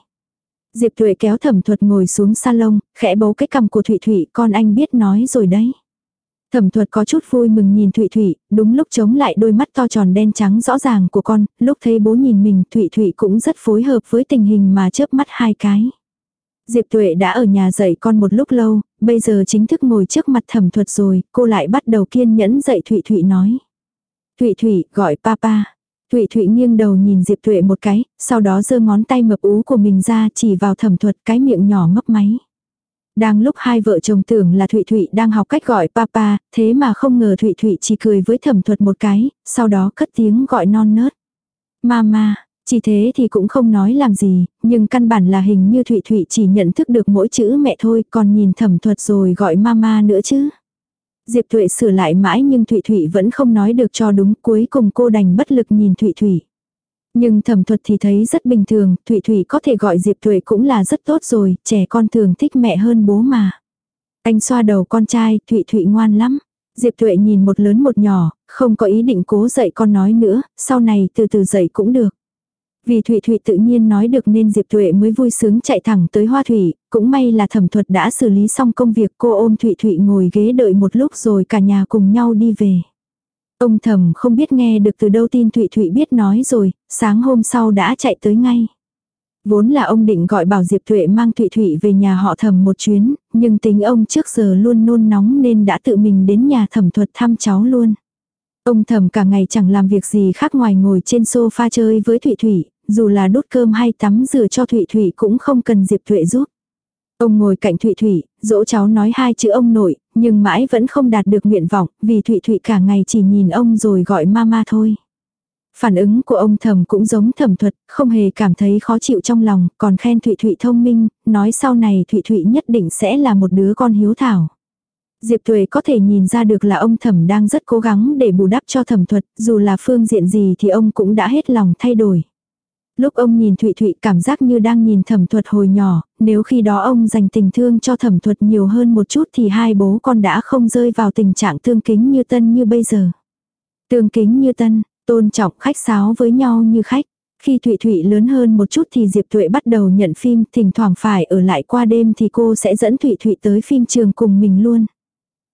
Diệp Tuệ kéo thẩm thuật ngồi xuống salon, khẽ bấu cái cằm của Thụy Thụy, con anh biết nói rồi đấy. Thẩm thuật có chút vui mừng nhìn Thụy Thụy, đúng lúc chống lại đôi mắt to tròn đen trắng rõ ràng của con, lúc thấy bố nhìn mình Thụy Thụy cũng rất phối hợp với tình hình mà chớp mắt hai cái. Diệp Tuệ đã ở nhà dạy con một lúc lâu, bây giờ chính thức ngồi trước mặt thẩm thuật rồi, cô lại bắt đầu kiên nhẫn dạy Thụy Thụy nói. Thụy Thụy, gọi papa. Thụy Thụy nghiêng đầu nhìn Diệp thụy một cái, sau đó giơ ngón tay mập ú của mình ra chỉ vào thẩm thuật cái miệng nhỏ mấp máy. Đang lúc hai vợ chồng tưởng là Thụy Thụy đang học cách gọi papa, thế mà không ngờ Thụy Thụy chỉ cười với thẩm thuật một cái, sau đó cất tiếng gọi non nớt. Mama, chỉ thế thì cũng không nói làm gì, nhưng căn bản là hình như Thụy Thụy chỉ nhận thức được mỗi chữ mẹ thôi, còn nhìn thẩm thuật rồi gọi mama nữa chứ. Diệp Thụy sửa lại mãi nhưng Thụy Thụy vẫn không nói được cho đúng, cuối cùng cô đành bất lực nhìn Thụy Thụy. Nhưng thẩm thuật thì thấy rất bình thường, Thụy Thụy có thể gọi Diệp Thụy cũng là rất tốt rồi, trẻ con thường thích mẹ hơn bố mà. Anh xoa đầu con trai, Thụy Thụy ngoan lắm. Diệp Thụy nhìn một lớn một nhỏ, không có ý định cố dạy con nói nữa, sau này từ từ dạy cũng được. Vì Thụy Thụy tự nhiên nói được nên Diệp Thụy mới vui sướng chạy thẳng tới Hoa Thủy, cũng may là thẩm thuật đã xử lý xong công việc cô ôm Thụy Thụy ngồi ghế đợi một lúc rồi cả nhà cùng nhau đi về. Ông thẩm không biết nghe được từ đâu tin Thụy Thụy biết nói rồi, sáng hôm sau đã chạy tới ngay. Vốn là ông định gọi bảo Diệp Thụy mang Thụy Thụy về nhà họ thẩm một chuyến, nhưng tính ông trước giờ luôn nôn nóng nên đã tự mình đến nhà thẩm thuật thăm cháu luôn. Ông thầm cả ngày chẳng làm việc gì khác ngoài ngồi trên sofa chơi với Thụy Thụy, dù là đốt cơm hay tắm rửa cho Thụy Thụy cũng không cần Diệp Thụy giúp. Ông ngồi cạnh Thụy Thụy, dỗ cháu nói hai chữ ông nội, nhưng mãi vẫn không đạt được nguyện vọng, vì Thụy Thụy cả ngày chỉ nhìn ông rồi gọi mama thôi. Phản ứng của ông thầm cũng giống thẩm thuật, không hề cảm thấy khó chịu trong lòng, còn khen Thụy Thụy thông minh, nói sau này Thụy Thụy nhất định sẽ là một đứa con hiếu thảo. Diệp Tuệ có thể nhìn ra được là ông thẩm đang rất cố gắng để bù đắp cho thẩm thuật, dù là phương diện gì thì ông cũng đã hết lòng thay đổi. Lúc ông nhìn Thụy Thụy cảm giác như đang nhìn thẩm thuật hồi nhỏ, nếu khi đó ông dành tình thương cho thẩm thuật nhiều hơn một chút thì hai bố con đã không rơi vào tình trạng tương kính như tân như bây giờ. Tương kính như tân, tôn trọng khách sáo với nhau như khách. Khi Thụy Thụy lớn hơn một chút thì Diệp Thụy bắt đầu nhận phim, thỉnh thoảng phải ở lại qua đêm thì cô sẽ dẫn Thụy Thụy tới phim trường cùng mình luôn.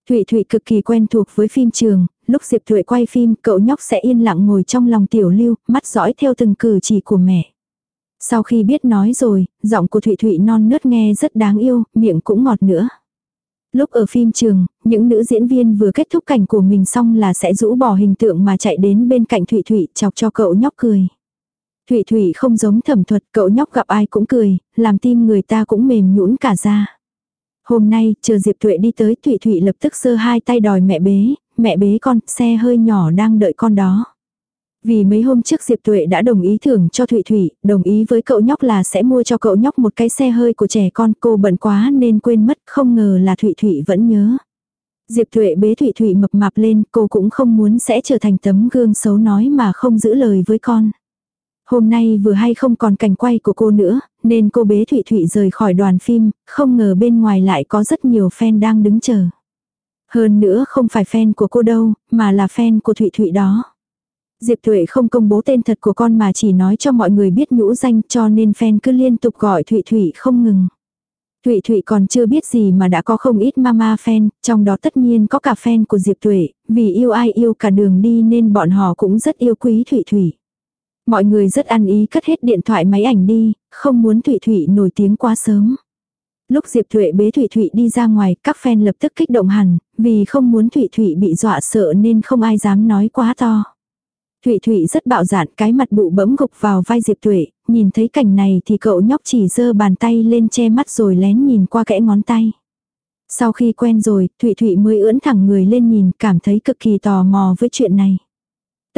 Thụy Thụy cực kỳ quen thuộc với phim trường, lúc Diệp Thụy quay phim, cậu nhóc sẽ yên lặng ngồi trong lòng tiểu lưu, mắt dõi theo từng cử chỉ của mẹ. Sau khi biết nói rồi, giọng của Thụy Thụy non nớt nghe rất đáng yêu, miệng cũng ngọt nữa. Lúc ở phim trường, những nữ diễn viên vừa kết thúc cảnh của mình xong là sẽ rũ bỏ hình tượng mà chạy đến bên cạnh Thụy Thụy chọc cho cậu nhóc cười. Thụy Thụy không giống thẩm thuật, cậu nhóc gặp ai cũng cười, làm tim người ta cũng mềm nhũn cả ra. Hôm nay, chờ Diệp Tuệ đi tới Thụy Thụy lập tức sơ hai tay đòi mẹ bế, mẹ bế con, xe hơi nhỏ đang đợi con đó. Vì mấy hôm trước Diệp Tuệ đã đồng ý thưởng cho Thụy Thụy, đồng ý với cậu nhóc là sẽ mua cho cậu nhóc một cái xe hơi của trẻ con, cô bận quá nên quên mất, không ngờ là Thụy Thụy vẫn nhớ. Diệp Tuệ bế Thụy Thụy mập mạp lên, cô cũng không muốn sẽ trở thành tấm gương xấu nói mà không giữ lời với con. Hôm nay vừa hay không còn cảnh quay của cô nữa, nên cô bế Thụy Thụy rời khỏi đoàn phim, không ngờ bên ngoài lại có rất nhiều fan đang đứng chờ. Hơn nữa không phải fan của cô đâu, mà là fan của Thụy Thụy đó. Diệp Thụy không công bố tên thật của con mà chỉ nói cho mọi người biết nhũ danh cho nên fan cứ liên tục gọi Thụy Thụy không ngừng. Thụy Thụy còn chưa biết gì mà đã có không ít mama fan, trong đó tất nhiên có cả fan của Diệp Thụy, vì yêu ai yêu cả đường đi nên bọn họ cũng rất yêu quý Thụy Thụy. Mọi người rất ăn ý cất hết điện thoại máy ảnh đi, không muốn Thụy Thụy nổi tiếng quá sớm. Lúc Diệp Thụy bế Thụy Thụy đi ra ngoài, các fan lập tức kích động hẳn, vì không muốn Thụy Thụy bị dọa sợ nên không ai dám nói quá to. Thụy Thụy rất bạo dạn, cái mặt bụ bẫm gục vào vai Diệp Thụy, nhìn thấy cảnh này thì cậu nhóc chỉ giơ bàn tay lên che mắt rồi lén nhìn qua kẽ ngón tay. Sau khi quen rồi, Thụy Thụy mới ưỡn thẳng người lên nhìn, cảm thấy cực kỳ tò mò với chuyện này.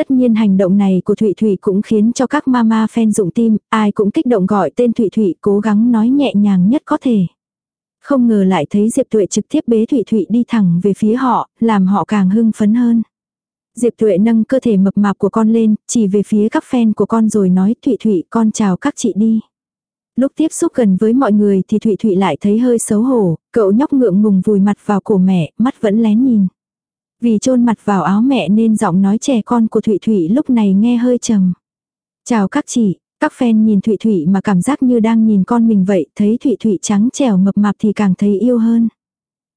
Tất nhiên hành động này của Thụy Thụy cũng khiến cho các mama fan dụng tim, ai cũng kích động gọi tên Thụy Thụy cố gắng nói nhẹ nhàng nhất có thể. Không ngờ lại thấy Diệp Tuệ trực tiếp bế Thụy Thụy đi thẳng về phía họ, làm họ càng hưng phấn hơn. Diệp Tuệ nâng cơ thể mập mạp của con lên, chỉ về phía các fan của con rồi nói Thụy Thụy con chào các chị đi. Lúc tiếp xúc gần với mọi người thì Thụy Thụy lại thấy hơi xấu hổ, cậu nhóc ngượng ngùng vùi mặt vào cổ mẹ, mắt vẫn lén nhìn. Vì chôn mặt vào áo mẹ nên giọng nói trẻ con của Thụy Thụy lúc này nghe hơi trầm. Chào các chị, các fan nhìn Thụy Thụy mà cảm giác như đang nhìn con mình vậy, thấy Thụy Thụy trắng trẻo mập mạp thì càng thấy yêu hơn.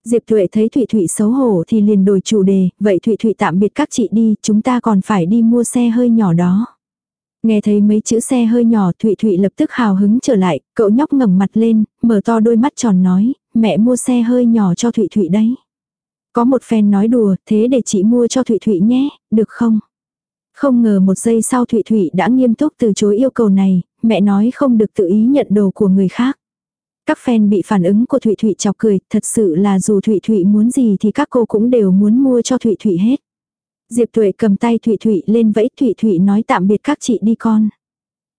Diệp Thụy thấy Thụy Thụy xấu hổ thì liền đổi chủ đề, vậy Thụy Thụy tạm biệt các chị đi, chúng ta còn phải đi mua xe hơi nhỏ đó. Nghe thấy mấy chữ xe hơi nhỏ Thụy Thụy lập tức hào hứng trở lại, cậu nhóc ngẩng mặt lên, mở to đôi mắt tròn nói, mẹ mua xe hơi nhỏ cho Thụy Thụy đấy. Có một phen nói đùa, thế để chị mua cho Thụy Thụy nhé, được không? Không ngờ một giây sau Thụy Thụy đã nghiêm túc từ chối yêu cầu này, mẹ nói không được tự ý nhận đồ của người khác. Các fan bị phản ứng của Thụy Thụy chọc cười, thật sự là dù Thụy Thụy muốn gì thì các cô cũng đều muốn mua cho Thụy Thụy hết. Diệp Tuệ cầm tay Thụy Thụy lên vẫy Thụy Thụy nói tạm biệt các chị đi con.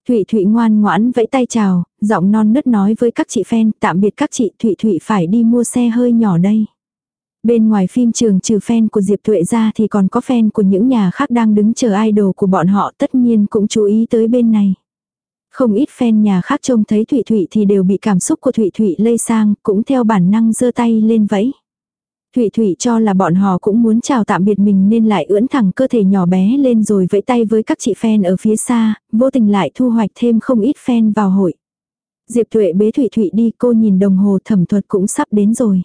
Thụy Thụy ngoan ngoãn vẫy tay chào, giọng non nứt nói với các chị fan tạm biệt các chị Thụy Thụy phải đi mua xe hơi nhỏ đây. Bên ngoài phim trường trừ fan của Diệp Tuệ ra thì còn có fan của những nhà khác đang đứng chờ idol của bọn họ tất nhiên cũng chú ý tới bên này. Không ít fan nhà khác trông thấy Thụy Thụy thì đều bị cảm xúc của Thụy Thụy lây sang, cũng theo bản năng giơ tay lên vẫy. Thụy Thụy cho là bọn họ cũng muốn chào tạm biệt mình nên lại ưỡn thẳng cơ thể nhỏ bé lên rồi vẫy tay với các chị fan ở phía xa, vô tình lại thu hoạch thêm không ít fan vào hội. Diệp Tuệ bế Thụy Thụy đi cô nhìn đồng hồ thẩm thuật cũng sắp đến rồi.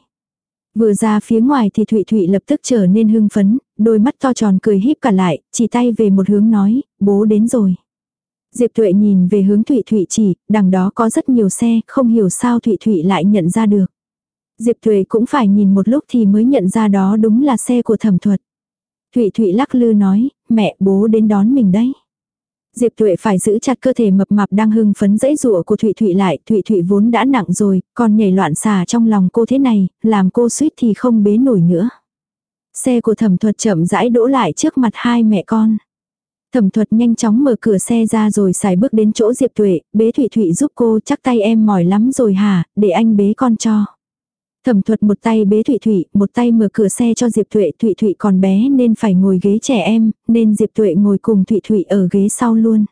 Vừa ra phía ngoài thì Thụy Thụy lập tức trở nên hưng phấn, đôi mắt to tròn cười híp cả lại, chỉ tay về một hướng nói, bố đến rồi. Diệp Tuệ nhìn về hướng Thụy Thụy chỉ, đằng đó có rất nhiều xe, không hiểu sao Thụy Thụy lại nhận ra được. Diệp Tuệ cũng phải nhìn một lúc thì mới nhận ra đó đúng là xe của thẩm thuật. Thụy Thụy lắc lư nói, mẹ bố đến đón mình đấy. Diệp Tuệ phải giữ chặt cơ thể mập mạp đang hưng phấn dãy rủa của Thụy Thụy lại, Thụy Thụy vốn đã nặng rồi, còn nhảy loạn xà trong lòng cô thế này, làm cô suýt thì không bế nổi nữa. Xe của thẩm thuật chậm rãi đỗ lại trước mặt hai mẹ con. Thẩm thuật nhanh chóng mở cửa xe ra rồi xài bước đến chỗ Diệp Tuệ, bế Thụy Thụy giúp cô chắc tay em mỏi lắm rồi hả, để anh bế con cho. Thẩm thuật một tay bế Thụy Thụy, một tay mở cửa xe cho Diệp thụy Thụy Thụy còn bé nên phải ngồi ghế trẻ em, nên Diệp thụy ngồi cùng Thụy Thụy ở ghế sau luôn.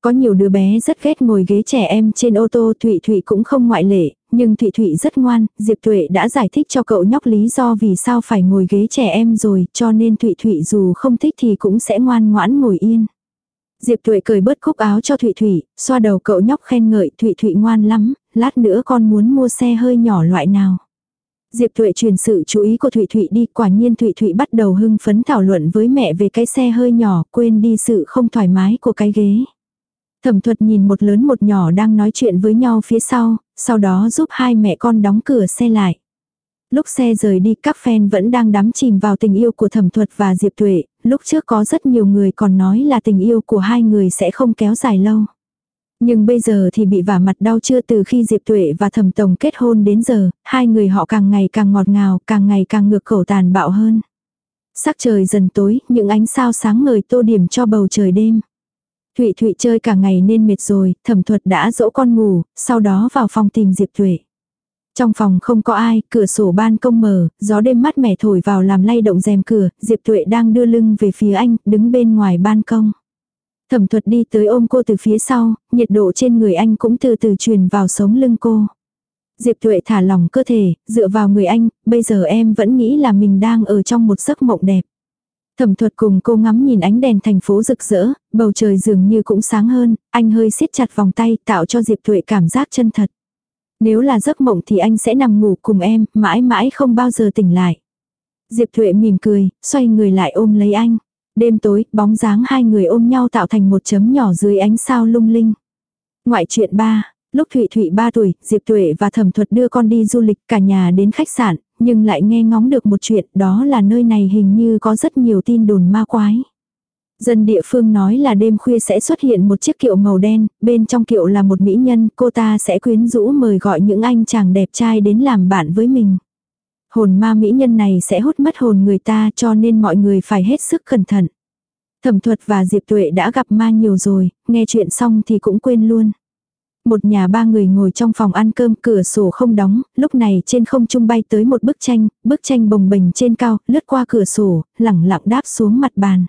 Có nhiều đứa bé rất ghét ngồi ghế trẻ em trên ô tô Thụy Thụy cũng không ngoại lệ, nhưng Thụy Thụy rất ngoan, Diệp Tuệ đã giải thích cho cậu nhóc lý do vì sao phải ngồi ghế trẻ em rồi, cho nên Thụy Thụy dù không thích thì cũng sẽ ngoan ngoãn ngồi yên. Diệp Tuệ cởi bớt cúc áo cho Thụy Thụy, xoa đầu cậu nhóc khen ngợi Thụy Thụy ngoan lắm, lát nữa con muốn mua xe hơi nhỏ loại nào. Diệp Thuệ truyền sự chú ý của Thụy Thụy đi, quả nhiên Thụy Thụy bắt đầu hưng phấn thảo luận với mẹ về cái xe hơi nhỏ, quên đi sự không thoải mái của cái ghế. Thẩm thuật nhìn một lớn một nhỏ đang nói chuyện với nhau phía sau, sau đó giúp hai mẹ con đóng cửa xe lại. Lúc xe rời đi các fan vẫn đang đắm chìm vào tình yêu của thẩm thuật và Diệp thụy lúc trước có rất nhiều người còn nói là tình yêu của hai người sẽ không kéo dài lâu. Nhưng bây giờ thì bị vả mặt đau chưa từ khi Diệp Tuệ và Thẩm Tổng kết hôn đến giờ, hai người họ càng ngày càng ngọt ngào, càng ngày càng ngược khẩu tàn bạo hơn. Sắc trời dần tối, những ánh sao sáng ngời tô điểm cho bầu trời đêm. Thụy Thụy chơi cả ngày nên mệt rồi, thẩm thuật đã dỗ con ngủ, sau đó vào phòng tìm Diệp Tuệ. Trong phòng không có ai, cửa sổ ban công mở, gió đêm mát mẻ thổi vào làm lay động rèm cửa, Diệp Tuệ đang đưa lưng về phía anh, đứng bên ngoài ban công. Thẩm thuật đi tới ôm cô từ phía sau, nhiệt độ trên người anh cũng từ từ truyền vào sống lưng cô. Diệp Thuệ thả lỏng cơ thể, dựa vào người anh, bây giờ em vẫn nghĩ là mình đang ở trong một giấc mộng đẹp. Thẩm thuật cùng cô ngắm nhìn ánh đèn thành phố rực rỡ, bầu trời dường như cũng sáng hơn, anh hơi siết chặt vòng tay tạo cho Diệp Thuệ cảm giác chân thật. Nếu là giấc mộng thì anh sẽ nằm ngủ cùng em, mãi mãi không bao giờ tỉnh lại. Diệp Thuệ mỉm cười, xoay người lại ôm lấy anh. Đêm tối, bóng dáng hai người ôm nhau tạo thành một chấm nhỏ dưới ánh sao lung linh. Ngoại truyện 3, lúc Thụy Thụy 3 tuổi, Diệp Tuệ và Thẩm Thuật đưa con đi du lịch cả nhà đến khách sạn, nhưng lại nghe ngóng được một chuyện đó là nơi này hình như có rất nhiều tin đồn ma quái. Dân địa phương nói là đêm khuya sẽ xuất hiện một chiếc kiệu màu đen, bên trong kiệu là một mỹ nhân, cô ta sẽ quyến rũ mời gọi những anh chàng đẹp trai đến làm bạn với mình. Hồn ma mỹ nhân này sẽ hút mất hồn người ta cho nên mọi người phải hết sức cẩn thận. Thẩm thuật và Diệp Tuệ đã gặp ma nhiều rồi, nghe chuyện xong thì cũng quên luôn. Một nhà ba người ngồi trong phòng ăn cơm cửa sổ không đóng, lúc này trên không trung bay tới một bức tranh, bức tranh bồng bềnh trên cao, lướt qua cửa sổ, lẳng lặng đáp xuống mặt bàn.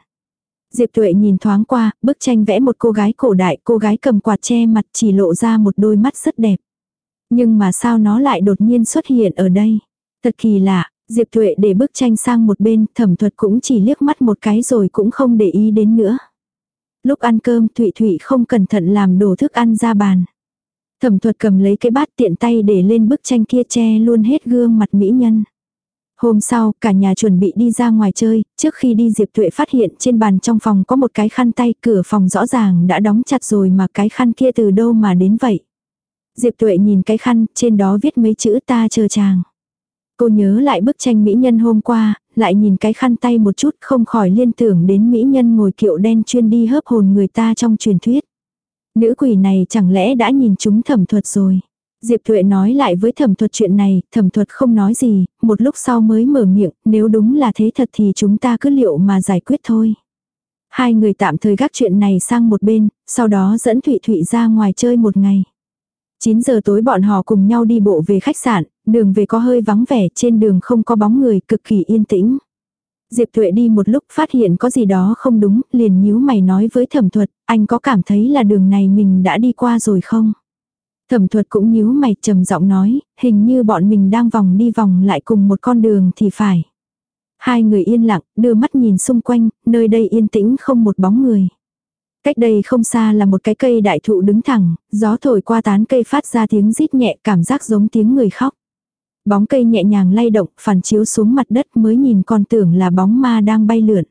Diệp Tuệ nhìn thoáng qua, bức tranh vẽ một cô gái cổ đại, cô gái cầm quạt che mặt chỉ lộ ra một đôi mắt rất đẹp. Nhưng mà sao nó lại đột nhiên xuất hiện ở đây? Thật kỳ lạ, Diệp Thuệ để bức tranh sang một bên, thẩm thuật cũng chỉ liếc mắt một cái rồi cũng không để ý đến nữa. Lúc ăn cơm Thụy Thụy không cẩn thận làm đổ thức ăn ra bàn. Thẩm thuật cầm lấy cái bát tiện tay để lên bức tranh kia che luôn hết gương mặt mỹ nhân. Hôm sau, cả nhà chuẩn bị đi ra ngoài chơi, trước khi đi Diệp Tuệ phát hiện trên bàn trong phòng có một cái khăn tay, cửa phòng rõ ràng đã đóng chặt rồi mà cái khăn kia từ đâu mà đến vậy. Diệp Tuệ nhìn cái khăn, trên đó viết mấy chữ ta chờ chàng. Cô nhớ lại bức tranh mỹ nhân hôm qua, lại nhìn cái khăn tay một chút không khỏi liên tưởng đến mỹ nhân ngồi kiệu đen chuyên đi hớp hồn người ta trong truyền thuyết. Nữ quỷ này chẳng lẽ đã nhìn chúng thẩm thuật rồi. Diệp Thuệ nói lại với thẩm thuật chuyện này, thẩm thuật không nói gì, một lúc sau mới mở miệng, nếu đúng là thế thật thì chúng ta cứ liệu mà giải quyết thôi. Hai người tạm thời gác chuyện này sang một bên, sau đó dẫn Thụy Thụy ra ngoài chơi một ngày. 9 giờ tối bọn họ cùng nhau đi bộ về khách sạn, đường về có hơi vắng vẻ, trên đường không có bóng người, cực kỳ yên tĩnh. Diệp Thuệ đi một lúc phát hiện có gì đó không đúng, liền nhíu mày nói với thẩm thuật, anh có cảm thấy là đường này mình đã đi qua rồi không? Thẩm thuật cũng nhíu mày trầm giọng nói, hình như bọn mình đang vòng đi vòng lại cùng một con đường thì phải. Hai người yên lặng, đưa mắt nhìn xung quanh, nơi đây yên tĩnh không một bóng người. Cách đây không xa là một cái cây đại thụ đứng thẳng, gió thổi qua tán cây phát ra tiếng rít nhẹ cảm giác giống tiếng người khóc. Bóng cây nhẹ nhàng lay động, phản chiếu xuống mặt đất mới nhìn còn tưởng là bóng ma đang bay lượn.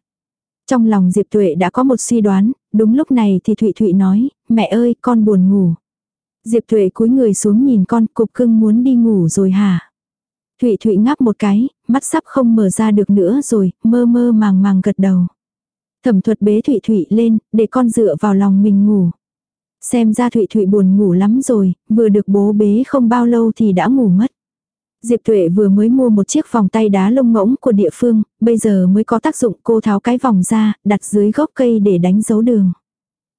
Trong lòng Diệp Tuệ đã có một suy đoán, đúng lúc này thì Thụy Thụy nói, mẹ ơi con buồn ngủ. Diệp Tuệ cúi người xuống nhìn con cục cưng muốn đi ngủ rồi hả? Thụy Thụy ngáp một cái, mắt sắp không mở ra được nữa rồi, mơ mơ màng màng gật đầu. Thẩm thuật bế Thụy Thụy lên, để con dựa vào lòng mình ngủ. Xem ra Thụy Thụy buồn ngủ lắm rồi, vừa được bố bế không bao lâu thì đã ngủ mất. Diệp Tuệ vừa mới mua một chiếc vòng tay đá lông ngỗng của địa phương, bây giờ mới có tác dụng cô tháo cái vòng ra, đặt dưới gốc cây để đánh dấu đường.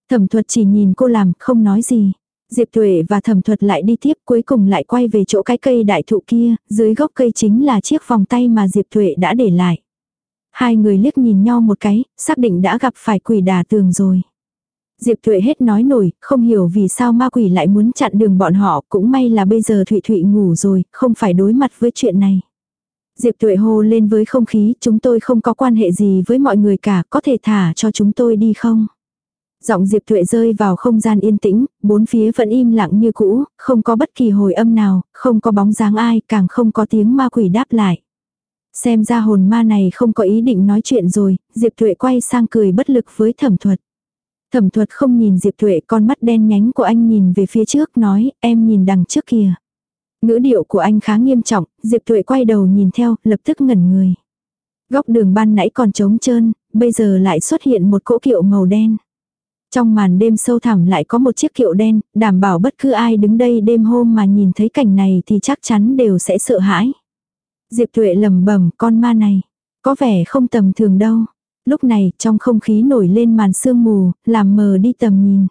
Thẩm thuật chỉ nhìn cô làm, không nói gì. Diệp Tuệ và thẩm thuật lại đi tiếp cuối cùng lại quay về chỗ cái cây đại thụ kia, dưới gốc cây chính là chiếc vòng tay mà Diệp Tuệ đã để lại. Hai người liếc nhìn nhau một cái, xác định đã gặp phải quỷ đà tường rồi. Diệp Thuệ hết nói nổi, không hiểu vì sao ma quỷ lại muốn chặn đường bọn họ, cũng may là bây giờ Thụy Thụy ngủ rồi, không phải đối mặt với chuyện này. Diệp Thụy hô lên với không khí, chúng tôi không có quan hệ gì với mọi người cả, có thể thả cho chúng tôi đi không? Giọng Diệp Thụy rơi vào không gian yên tĩnh, bốn phía vẫn im lặng như cũ, không có bất kỳ hồi âm nào, không có bóng dáng ai, càng không có tiếng ma quỷ đáp lại. Xem ra hồn ma này không có ý định nói chuyện rồi, Diệp Thuệ quay sang cười bất lực với thẩm thuật. Thẩm thuật không nhìn Diệp Thuệ con mắt đen nhánh của anh nhìn về phía trước nói em nhìn đằng trước kìa. Ngữ điệu của anh khá nghiêm trọng, Diệp Thuệ quay đầu nhìn theo, lập tức ngẩn người. Góc đường ban nãy còn trống trơn, bây giờ lại xuất hiện một cỗ kiệu màu đen. Trong màn đêm sâu thẳm lại có một chiếc kiệu đen, đảm bảo bất cứ ai đứng đây đêm hôm mà nhìn thấy cảnh này thì chắc chắn đều sẽ sợ hãi. Diệp Tuệ lầm bẩm con ma này, có vẻ không tầm thường đâu. Lúc này, trong không khí nổi lên màn sương mù, làm mờ đi tầm nhìn.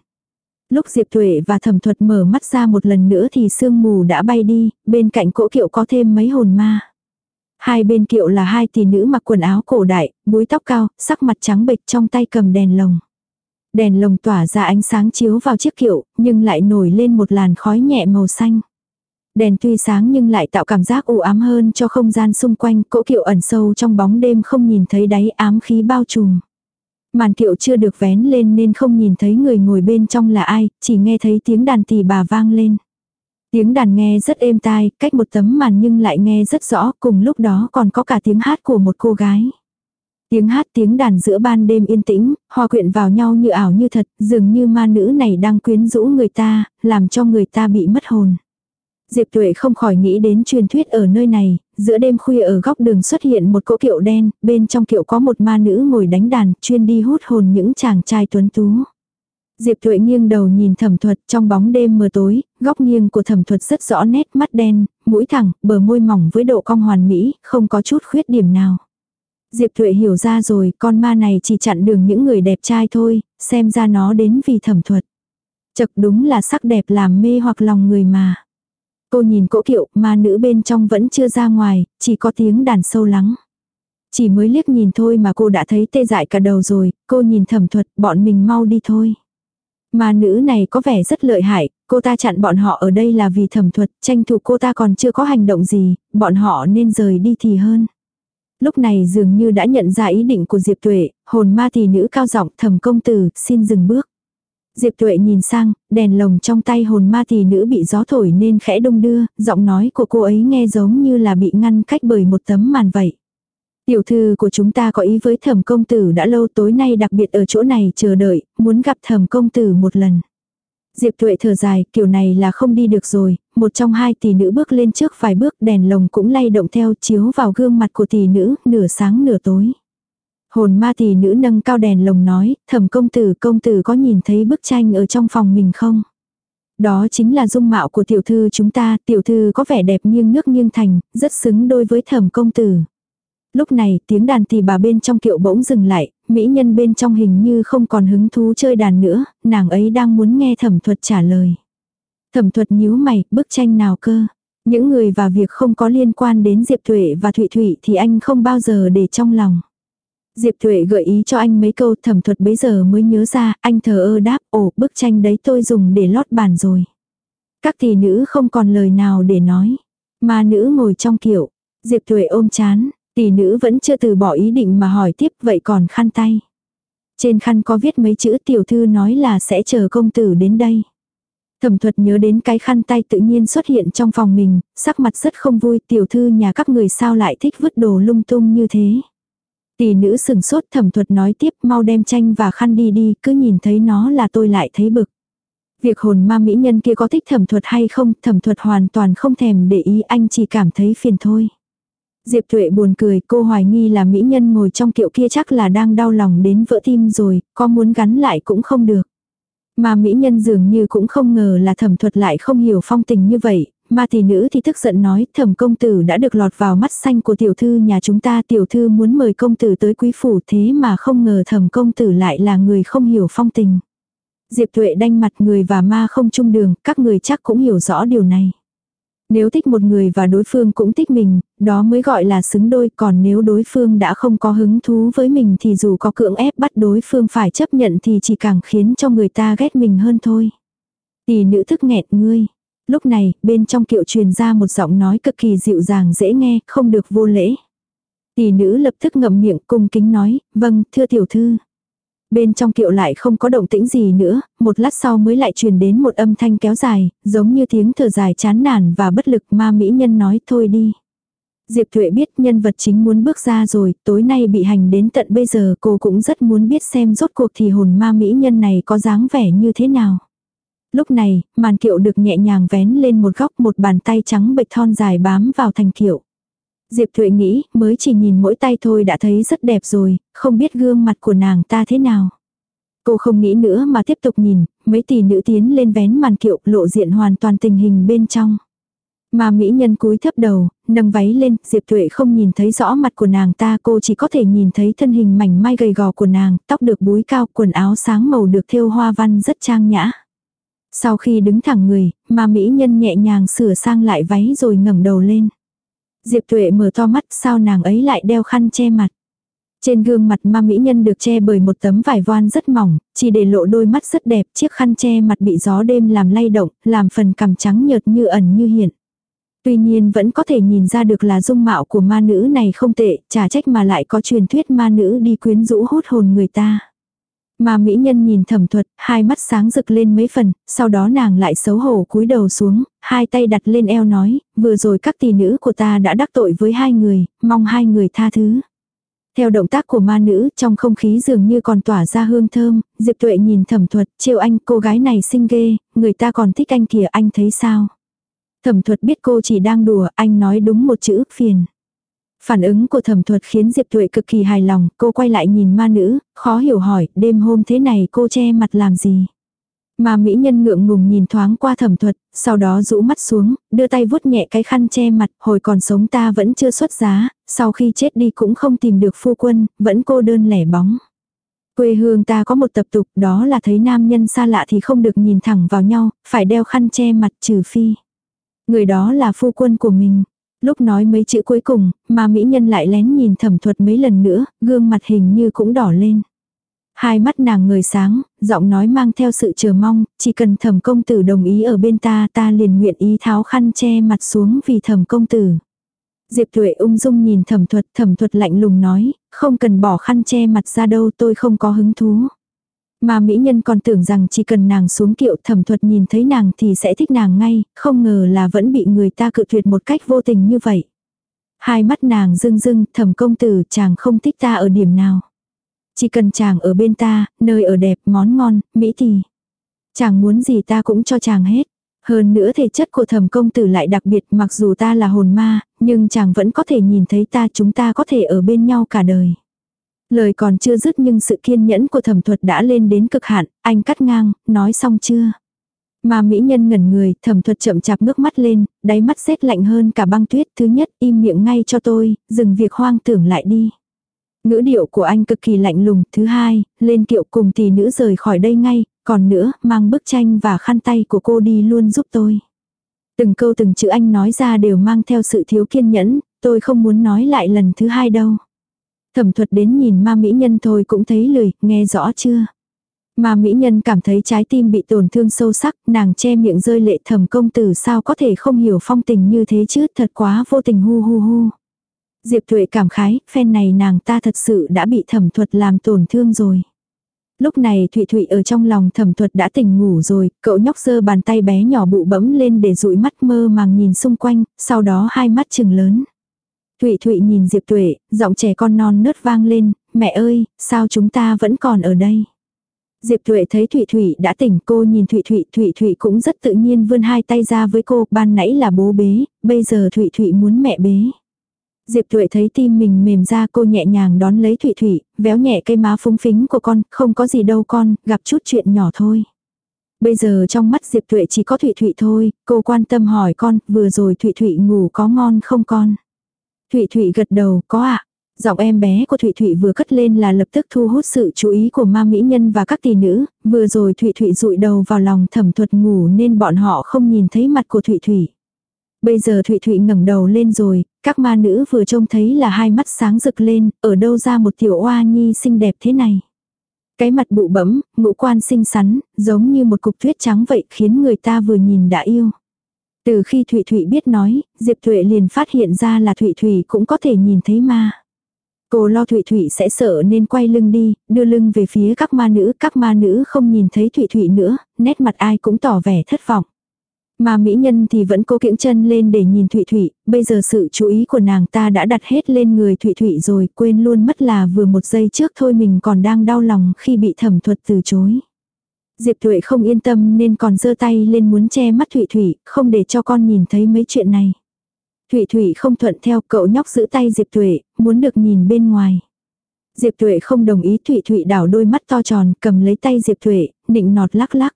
Lúc Diệp Tuệ và Thẩm Thuật mở mắt ra một lần nữa thì sương mù đã bay đi, bên cạnh cỗ kiệu có thêm mấy hồn ma. Hai bên kiệu là hai tỷ nữ mặc quần áo cổ đại, búi tóc cao, sắc mặt trắng bệch trong tay cầm đèn lồng. Đèn lồng tỏa ra ánh sáng chiếu vào chiếc kiệu, nhưng lại nổi lên một làn khói nhẹ màu xanh. Đèn tuy sáng nhưng lại tạo cảm giác u ám hơn cho không gian xung quanh, cỗ kiệu ẩn sâu trong bóng đêm không nhìn thấy đáy ám khí bao trùm. Màn kiệu chưa được vén lên nên không nhìn thấy người ngồi bên trong là ai, chỉ nghe thấy tiếng đàn tỳ bà vang lên. Tiếng đàn nghe rất êm tai, cách một tấm màn nhưng lại nghe rất rõ, cùng lúc đó còn có cả tiếng hát của một cô gái. Tiếng hát tiếng đàn giữa ban đêm yên tĩnh, hòa quyện vào nhau như ảo như thật, dường như ma nữ này đang quyến rũ người ta, làm cho người ta bị mất hồn. Diệp Tuệ không khỏi nghĩ đến truyền thuyết ở nơi này, giữa đêm khuya ở góc đường xuất hiện một cỗ kiệu đen, bên trong kiệu có một ma nữ ngồi đánh đàn, chuyên đi hút hồn những chàng trai tuấn tú. Diệp Thuệ nghiêng đầu nhìn thẩm thuật trong bóng đêm mờ tối, góc nghiêng của thẩm thuật rất rõ nét mắt đen, mũi thẳng, bờ môi mỏng với độ cong hoàn mỹ, không có chút khuyết điểm nào. Diệp Thuệ hiểu ra rồi, con ma này chỉ chặn đường những người đẹp trai thôi, xem ra nó đến vì thẩm thuật. Chật đúng là sắc đẹp làm mê hoặc lòng người mà. Cô nhìn cỗ kiệu, ma nữ bên trong vẫn chưa ra ngoài, chỉ có tiếng đàn sâu lắng. Chỉ mới liếc nhìn thôi mà cô đã thấy tê dại cả đầu rồi, cô nhìn thẩm thuật, bọn mình mau đi thôi. Ma nữ này có vẻ rất lợi hại, cô ta chặn bọn họ ở đây là vì thẩm thuật, tranh thủ cô ta còn chưa có hành động gì, bọn họ nên rời đi thì hơn. Lúc này dường như đã nhận ra ý định của Diệp Tuệ, hồn ma thì nữ cao giọng thẩm công tử, xin dừng bước. Diệp Tuệ nhìn sang, đèn lồng trong tay hồn ma tỷ nữ bị gió thổi nên khẽ đông đưa, giọng nói của cô ấy nghe giống như là bị ngăn cách bởi một tấm màn vậy. Tiểu thư của chúng ta có ý với thẩm công tử đã lâu tối nay đặc biệt ở chỗ này chờ đợi, muốn gặp thẩm công tử một lần. Diệp Tuệ thở dài, kiểu này là không đi được rồi, một trong hai tỷ nữ bước lên trước vài bước đèn lồng cũng lay động theo chiếu vào gương mặt của tỷ nữ, nửa sáng nửa tối. Hồn ma tỷ nữ nâng cao đèn lồng nói, thẩm công tử công tử có nhìn thấy bức tranh ở trong phòng mình không? Đó chính là dung mạo của tiểu thư chúng ta, tiểu thư có vẻ đẹp nghiêng nước nghiêng thành, rất xứng đôi với thẩm công tử. Lúc này tiếng đàn tỳ bà bên trong kiệu bỗng dừng lại, mỹ nhân bên trong hình như không còn hứng thú chơi đàn nữa, nàng ấy đang muốn nghe thẩm thuật trả lời. Thẩm thuật nhíu mày, bức tranh nào cơ? Những người và việc không có liên quan đến Diệp thụy và Thụy Thụy thì anh không bao giờ để trong lòng. Diệp Thuệ gợi ý cho anh mấy câu thẩm thuật bấy giờ mới nhớ ra, anh thờ ơ đáp, ồ, bức tranh đấy tôi dùng để lót bàn rồi. Các tỷ nữ không còn lời nào để nói. Mà nữ ngồi trong kiệu. Diệp Thuệ ôm chán, tỷ nữ vẫn chưa từ bỏ ý định mà hỏi tiếp vậy còn khăn tay. Trên khăn có viết mấy chữ tiểu thư nói là sẽ chờ công tử đến đây. Thẩm thuật nhớ đến cái khăn tay tự nhiên xuất hiện trong phòng mình, sắc mặt rất không vui tiểu thư nhà các người sao lại thích vứt đồ lung tung như thế. Tỷ nữ sừng sốt thẩm thuật nói tiếp mau đem tranh và khăn đi đi, cứ nhìn thấy nó là tôi lại thấy bực. Việc hồn ma mỹ nhân kia có thích thẩm thuật hay không, thẩm thuật hoàn toàn không thèm để ý anh chỉ cảm thấy phiền thôi. Diệp Thuệ buồn cười, cô hoài nghi là mỹ nhân ngồi trong kiệu kia chắc là đang đau lòng đến vỡ tim rồi, có muốn gắn lại cũng không được. Mà mỹ nhân dường như cũng không ngờ là thẩm thuật lại không hiểu phong tình như vậy, ma tỷ nữ thì tức giận nói thẩm công tử đã được lọt vào mắt xanh của tiểu thư nhà chúng ta tiểu thư muốn mời công tử tới quý phủ thế mà không ngờ thẩm công tử lại là người không hiểu phong tình. Diệp tuệ đanh mặt người và ma không chung đường, các người chắc cũng hiểu rõ điều này. Nếu thích một người và đối phương cũng thích mình, đó mới gọi là xứng đôi, còn nếu đối phương đã không có hứng thú với mình thì dù có cưỡng ép bắt đối phương phải chấp nhận thì chỉ càng khiến cho người ta ghét mình hơn thôi. Tỷ nữ thức nghẹt ngươi, Lúc này, bên trong kiệu truyền ra một giọng nói cực kỳ dịu dàng dễ nghe, không được vô lễ. Tỷ nữ lập tức ngậm miệng cung kính nói, vâng, thưa tiểu thư. Bên trong kiệu lại không có động tĩnh gì nữa, một lát sau mới lại truyền đến một âm thanh kéo dài, giống như tiếng thở dài chán nản và bất lực ma mỹ nhân nói thôi đi. Diệp Thuệ biết nhân vật chính muốn bước ra rồi, tối nay bị hành đến tận bây giờ cô cũng rất muốn biết xem rốt cuộc thì hồn ma mỹ nhân này có dáng vẻ như thế nào. Lúc này, màn kiệu được nhẹ nhàng vén lên một góc một bàn tay trắng bệch thon dài bám vào thành kiệu. Diệp thụy nghĩ, mới chỉ nhìn mỗi tay thôi đã thấy rất đẹp rồi, không biết gương mặt của nàng ta thế nào. Cô không nghĩ nữa mà tiếp tục nhìn, mấy tỷ nữ tiến lên vén màn kiệu lộ diện hoàn toàn tình hình bên trong. Mà mỹ nhân cúi thấp đầu, nâng váy lên, Diệp thụy không nhìn thấy rõ mặt của nàng ta, cô chỉ có thể nhìn thấy thân hình mảnh mai gầy gò của nàng, tóc được búi cao, quần áo sáng màu được thêu hoa văn rất trang nhã. Sau khi đứng thẳng người, mà mỹ nhân nhẹ nhàng sửa sang lại váy rồi ngẩng đầu lên. Diệp Tuệ mở to mắt sao nàng ấy lại đeo khăn che mặt. Trên gương mặt ma mỹ nhân được che bởi một tấm vải voan rất mỏng, chỉ để lộ đôi mắt rất đẹp, chiếc khăn che mặt bị gió đêm làm lay động, làm phần cằm trắng nhợt như ẩn như hiện. Tuy nhiên vẫn có thể nhìn ra được là dung mạo của ma nữ này không tệ, chả trách mà lại có truyền thuyết ma nữ đi quyến rũ hút hồn người ta. Mà mỹ nhân nhìn thẩm thuật, hai mắt sáng rực lên mấy phần, sau đó nàng lại xấu hổ cúi đầu xuống, hai tay đặt lên eo nói, vừa rồi các tỷ nữ của ta đã đắc tội với hai người, mong hai người tha thứ. Theo động tác của ma nữ, trong không khí dường như còn tỏa ra hương thơm, Diệp Tuệ nhìn thẩm thuật, chiêu anh, cô gái này xinh ghê, người ta còn thích anh kìa, anh thấy sao? Thẩm thuật biết cô chỉ đang đùa, anh nói đúng một chữ, phiền. Phản ứng của thẩm thuật khiến Diệp Thuệ cực kỳ hài lòng, cô quay lại nhìn ma nữ, khó hiểu hỏi, đêm hôm thế này cô che mặt làm gì? Mà mỹ nhân ngượng ngùng nhìn thoáng qua thẩm thuật, sau đó rũ mắt xuống, đưa tay vuốt nhẹ cái khăn che mặt, hồi còn sống ta vẫn chưa xuất giá, sau khi chết đi cũng không tìm được phu quân, vẫn cô đơn lẻ bóng. Quê hương ta có một tập tục đó là thấy nam nhân xa lạ thì không được nhìn thẳng vào nhau, phải đeo khăn che mặt trừ phi. Người đó là phu quân của mình. Lúc nói mấy chữ cuối cùng, mà mỹ nhân lại lén nhìn thẩm thuật mấy lần nữa, gương mặt hình như cũng đỏ lên. Hai mắt nàng người sáng, giọng nói mang theo sự chờ mong, chỉ cần thẩm công tử đồng ý ở bên ta ta liền nguyện ý tháo khăn che mặt xuống vì thẩm công tử. Diệp Tuệ ung dung nhìn thẩm thuật, thẩm thuật lạnh lùng nói, không cần bỏ khăn che mặt ra đâu tôi không có hứng thú. Mà mỹ nhân còn tưởng rằng chỉ cần nàng xuống kiệu thẩm thuật nhìn thấy nàng thì sẽ thích nàng ngay, không ngờ là vẫn bị người ta cự tuyệt một cách vô tình như vậy. Hai mắt nàng rưng rưng, thẩm công tử chàng không thích ta ở điểm nào. Chỉ cần chàng ở bên ta, nơi ở đẹp, món ngon, mỹ thì. Chàng muốn gì ta cũng cho chàng hết. Hơn nữa thể chất của thẩm công tử lại đặc biệt mặc dù ta là hồn ma, nhưng chàng vẫn có thể nhìn thấy ta chúng ta có thể ở bên nhau cả đời. Lời còn chưa dứt nhưng sự kiên nhẫn của thẩm thuật đã lên đến cực hạn, anh cắt ngang, nói xong chưa? Mà mỹ nhân ngẩn người, thẩm thuật chậm chạp ngước mắt lên, đáy mắt rét lạnh hơn cả băng tuyết. Thứ nhất, im miệng ngay cho tôi, dừng việc hoang tưởng lại đi. Ngữ điệu của anh cực kỳ lạnh lùng. Thứ hai, lên kiệu cùng tỷ nữ rời khỏi đây ngay. Còn nữa, mang bức tranh và khăn tay của cô đi luôn giúp tôi. Từng câu từng chữ anh nói ra đều mang theo sự thiếu kiên nhẫn, tôi không muốn nói lại lần thứ hai đâu. Thẩm thuật đến nhìn ma mỹ nhân thôi cũng thấy lười, nghe rõ chưa? ma mỹ nhân cảm thấy trái tim bị tổn thương sâu sắc, nàng che miệng rơi lệ thầm công tử sao có thể không hiểu phong tình như thế chứ, thật quá vô tình hu hu hu. Diệp Thuệ cảm khái, phen này nàng ta thật sự đã bị thẩm thuật làm tổn thương rồi. Lúc này Thụy Thụy ở trong lòng thẩm thuật đã tỉnh ngủ rồi, cậu nhóc giơ bàn tay bé nhỏ bụ bẫm lên để dụi mắt mơ màng nhìn xung quanh, sau đó hai mắt chừng lớn. Thụy Thụy nhìn Diệp Tuệ, giọng trẻ con non nớt vang lên, mẹ ơi, sao chúng ta vẫn còn ở đây? Diệp Thụy thấy Thụy Thụy đã tỉnh cô nhìn Thụy Thụy, Thụy Thụy cũng rất tự nhiên vươn hai tay ra với cô, ban nãy là bố bế, bây giờ Thụy Thụy muốn mẹ bế. Diệp Thụy thấy tim mình mềm ra cô nhẹ nhàng đón lấy Thụy Thụy, véo nhẹ cây má phúng phính của con, không có gì đâu con, gặp chút chuyện nhỏ thôi. Bây giờ trong mắt Diệp Thụy chỉ có Thụy Thụy thôi, cô quan tâm hỏi con, vừa rồi Thụy Thụy ngủ có ngon không con? Thụy Thụy gật đầu, có ạ. Giọng em bé của Thụy Thụy vừa cất lên là lập tức thu hút sự chú ý của ma mỹ nhân và các tỷ nữ, vừa rồi Thụy Thụy rụi đầu vào lòng thẩm thuật ngủ nên bọn họ không nhìn thấy mặt của Thụy Thụy. Bây giờ Thụy Thụy ngẩng đầu lên rồi, các ma nữ vừa trông thấy là hai mắt sáng rực lên, ở đâu ra một tiểu oa nhi xinh đẹp thế này. Cái mặt bụ bẫm, ngũ quan xinh xắn, giống như một cục tuyết trắng vậy khiến người ta vừa nhìn đã yêu. Từ khi Thụy Thụy biết nói, Diệp thụy liền phát hiện ra là Thụy Thụy cũng có thể nhìn thấy ma. Cô lo Thụy Thụy sẽ sợ nên quay lưng đi, đưa lưng về phía các ma nữ, các ma nữ không nhìn thấy Thụy Thụy nữa, nét mặt ai cũng tỏ vẻ thất vọng. Mà mỹ nhân thì vẫn cố kiễng chân lên để nhìn Thụy Thụy, bây giờ sự chú ý của nàng ta đã đặt hết lên người Thụy Thụy rồi, quên luôn mất là vừa một giây trước thôi mình còn đang đau lòng khi bị thẩm thuật từ chối. Diệp Thụy không yên tâm nên còn giơ tay lên muốn che mắt Thụy Thụy, không để cho con nhìn thấy mấy chuyện này. Thụy Thụy không thuận theo cậu nhóc giữ tay Diệp Thụy, muốn được nhìn bên ngoài. Diệp Thụy không đồng ý Thụy Thụy đảo đôi mắt to tròn, cầm lấy tay Diệp Thụy, nịnh nọt lắc lắc.